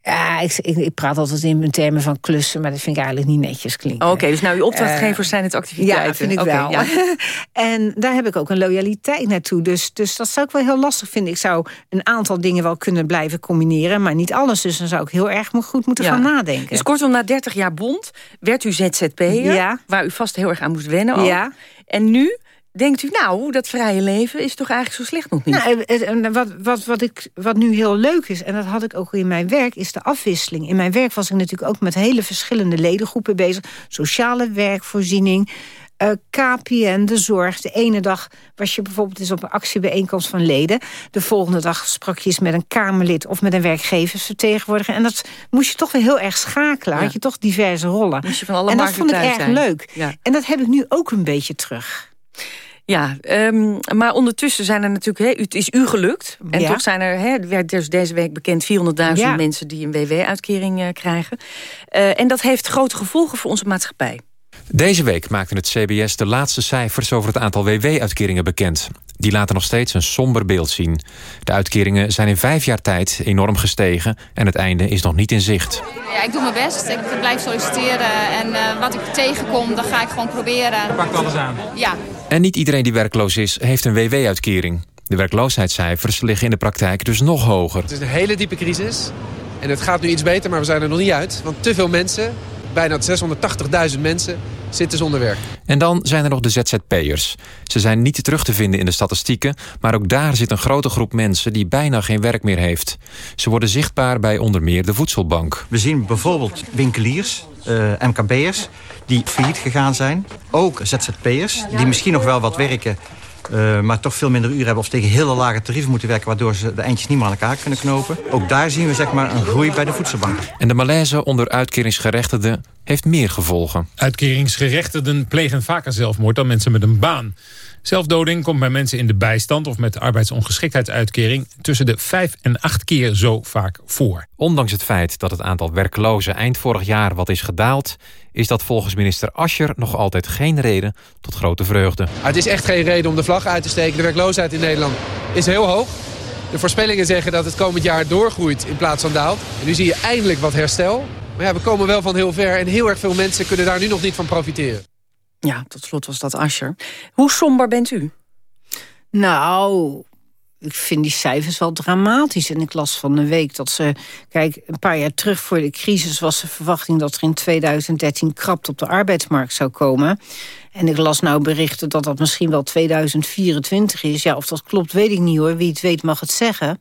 Ja, ik, ik, ik, praat altijd in termen van klussen, maar dat vind ik eigenlijk niet netjes klinken. Oké, okay, dus nou, uw opdrachtgevers uh, zijn het activiteiten. Ja, vind ik okay, wel. Ja. en daar heb ik ook een loyaliteit naartoe. Dus, dus dat zou ik wel heel lastig vinden. Ik zou een aantal dingen wel kunnen blijven combineren, maar niet alles. Dus dan zou ik heel erg goed moeten ja. gaan nadenken. Dus kortom, na 30 jaar bond werd u ZZP'er, ja. waar u vast heel erg aan moest wennen ook. Ja. En nu denkt u, nou, dat vrije leven is toch eigenlijk zo slecht nog niet? Nou, wat, wat, wat, ik, wat nu heel leuk is, en dat had ik ook in mijn werk, is de afwisseling. In mijn werk was ik natuurlijk ook met hele verschillende ledengroepen bezig. Sociale werkvoorziening, uh, KPN, de zorg. De ene dag was je bijvoorbeeld eens op een actiebijeenkomst van leden. De volgende dag sprak je eens met een Kamerlid of met een werkgeversvertegenwoordiger. En dat moest je toch weer heel erg schakelen. Had je toch diverse rollen. Moest je van alle en dat vond ik erg zijn. leuk. En dat heb ik nu ook een beetje terug. Ja, um, maar ondertussen zijn er natuurlijk... Hè, het is u gelukt. En toch zijn er, hè, werd dus deze week bekend... 400.000 ja. mensen die een WW-uitkering uh, krijgen. Uh, en dat heeft grote gevolgen voor onze maatschappij. Deze week maakte het CBS de laatste cijfers over het aantal WW-uitkeringen bekend. Die laten nog steeds een somber beeld zien. De uitkeringen zijn in vijf jaar tijd enorm gestegen... en het einde is nog niet in zicht. Ja, ik doe mijn best. Ik blijf solliciteren. En uh, wat ik tegenkom, dat ga ik gewoon proberen. Pakt alles aan. Ja. En niet iedereen die werkloos is, heeft een WW-uitkering. De werkloosheidscijfers liggen in de praktijk dus nog hoger. Het is een hele diepe crisis. En het gaat nu iets beter, maar we zijn er nog niet uit. Want te veel mensen, bijna 680.000 mensen, zitten zonder werk. En dan zijn er nog de ZZP'ers. Ze zijn niet terug te vinden in de statistieken... maar ook daar zit een grote groep mensen die bijna geen werk meer heeft. Ze worden zichtbaar bij onder meer de voedselbank. We zien bijvoorbeeld winkeliers, uh, MKB'ers... die failliet gegaan zijn. Ook ZZP'ers, die misschien nog wel wat werken... Uh, maar toch veel minder uren hebben of tegen hele lage tarieven moeten werken... waardoor ze de eindjes niet meer aan elkaar kunnen knopen. Ook daar zien we zeg maar, een groei bij de voedselbank. En de malaise onder uitkeringsgerechtigden heeft meer gevolgen. Uitkeringsgerechtigden plegen vaker zelfmoord dan mensen met een baan. Zelfdoding komt bij mensen in de bijstand of met arbeidsongeschiktheidsuitkering tussen de vijf en acht keer zo vaak voor. Ondanks het feit dat het aantal werklozen eind vorig jaar wat is gedaald, is dat volgens minister Ascher nog altijd geen reden tot grote vreugde. Het is echt geen reden om de vlag uit te steken. De werkloosheid in Nederland is heel hoog. De voorspellingen zeggen dat het komend jaar doorgroeit in plaats van daalt. En nu zie je eindelijk wat herstel. Maar ja, we komen wel van heel ver en heel erg veel mensen kunnen daar nu nog niet van profiteren. Ja, tot slot was dat Ascher. Hoe somber bent u? Nou, ik vind die cijfers wel dramatisch. En ik las van de week dat ze... Kijk, een paar jaar terug voor de crisis was de verwachting... dat er in 2013 krapt op de arbeidsmarkt zou komen. En ik las nou berichten dat dat misschien wel 2024 is. Ja, of dat klopt, weet ik niet hoor. Wie het weet mag het zeggen.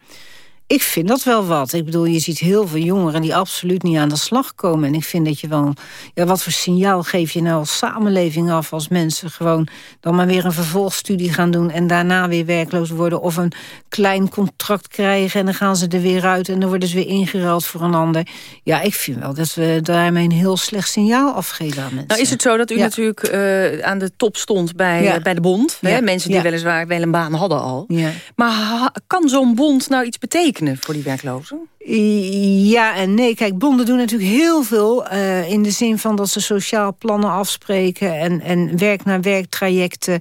Ik vind dat wel wat. Ik bedoel, je ziet heel veel jongeren die absoluut niet aan de slag komen. En ik vind dat je wel... Ja, wat voor signaal geef je nou als samenleving af... als mensen gewoon dan maar weer een vervolgstudie gaan doen... en daarna weer werkloos worden... of een klein contract krijgen en dan gaan ze er weer uit... en dan worden ze weer ingeruild voor een ander. Ja, ik vind wel dat we daarmee een heel slecht signaal afgeven aan mensen. Nou is het zo dat u Ja. natuurlijk eh, aan de top stond bij, Ja. bij de bond. Hè? Mensen die weliswaar wel een baan hadden al. Maar kan zo'n bond nou iets betekenen voor die werklozen? Ja en nee. Kijk, bonden doen natuurlijk heel veel... eh, in de zin van dat ze sociaal plannen afspreken... en, en werk naar werktrajecten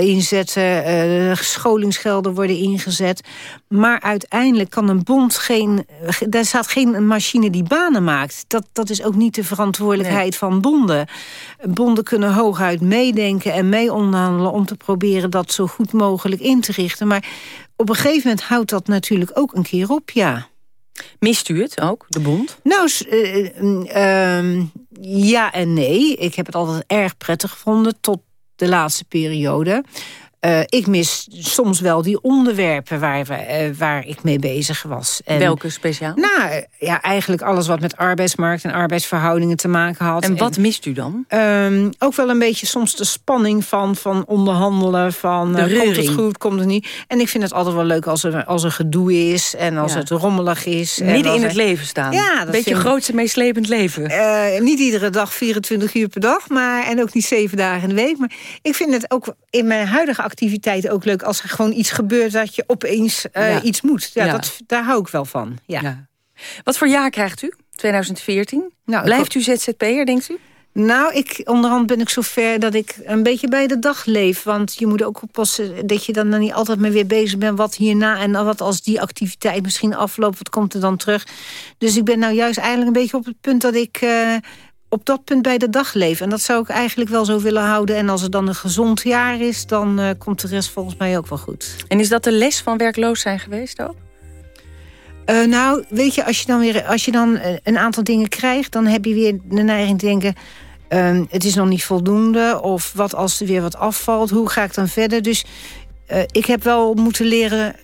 inzetten. eh, scholingsgelden worden ingezet. Maar uiteindelijk kan een bond geen... Daar staat geen machine die banen maakt. Dat, dat is ook niet de verantwoordelijkheid van bonden. Bonden kunnen hooguit meedenken en mee onderhandelen... om te proberen dat zo goed mogelijk in te richten. Maar op een gegeven moment houdt dat natuurlijk ook een keer op, ja. Mist u het ook, de bond? Nou, eh, mm, ehm, ja en nee. Ik heb het altijd erg prettig gevonden tot de laatste periode. Eh, ik mis soms wel die onderwerpen waar, we, eh, waar ik mee bezig was. En, Welke speciaal? Nou, ja, eigenlijk alles wat met arbeidsmarkt en arbeidsverhoudingen te maken had. En wat mist u dan? Ehm, ook wel een beetje soms de spanning van, van onderhandelen. Van, De eh, komt het goed, komt het niet. En ik vind het altijd wel leuk als er, als er gedoe is. En als Ja. het rommelig is. en Midden in het leven staan. Ja, dat Beetje grootse, meeslepend leven. eh, niet iedere dag 24 uur per dag, maar, en ook niet zeven dagen in de week. Maar ik vind het ook in mijn huidige activiteit ook leuk... als er gewoon iets gebeurt dat je opeens eh, Ja. iets moet. Ja, Ja. Dat, daar hou ik wel van. Ja. Wat voor jaar krijgt u? 2014? Nou, Blijft u ZZP'er, denkt u? Nou, ik, onderhand ben ik zover dat ik een beetje bij de dag leef. Want je moet ook oppassen dat je dan niet altijd maar weer bezig bent... wat hierna en wat als die activiteit misschien afloopt, wat komt er dan terug. Dus ik ben nou juist eigenlijk een beetje op het punt dat ik... eh, op dat punt bij de dag leef. En dat zou ik eigenlijk wel zo willen houden. En als het dan een gezond jaar is, dan eh, komt de rest volgens mij ook wel goed. En is dat de les van werkloos zijn geweest ook? Eh, nou, weet je, als je dan weer als je dan eh, een aantal dingen krijgt... dan heb je weer de neiging te denken... Ehm, het is nog niet voldoende. Of wat als er weer wat afvalt, hoe ga ik dan verder? Dus ik heb wel moeten leren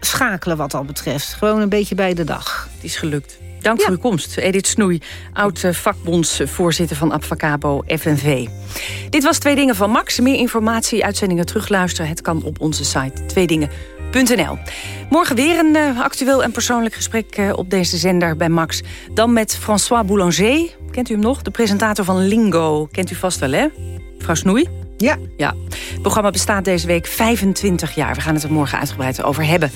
schakelen wat dat betreft. Gewoon een beetje bij de dag. Het is gelukt. Dank voor uw komst. Edith Snoei, oud-vakbondsvoorzitter van Abfacabo FNV. Dit was Twee Dingen van Max. Meer informatie, uitzendingen terugluisteren. Het kan op onze site tweedingen.nl. Morgen weer een uh, actueel en persoonlijk gesprek uh, op deze zender bij Max. Dan met François Boulanger. Kent u hem nog? De presentator van Lingo. Kent u vast wel, hè? Mevrouw Snoei? Ja. ja. Het programma bestaat deze week 25 jaar. We gaan het er morgen uitgebreid over hebben.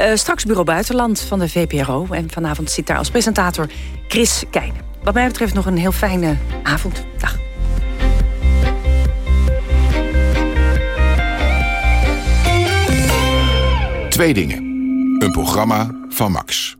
Uh, straks Bureau Buitenland van de VPRO. En vanavond zit daar als presentator Chris Keijnen. Wat mij betreft nog een heel fijne avond. Dag. Twee dingen. Een programma van Max.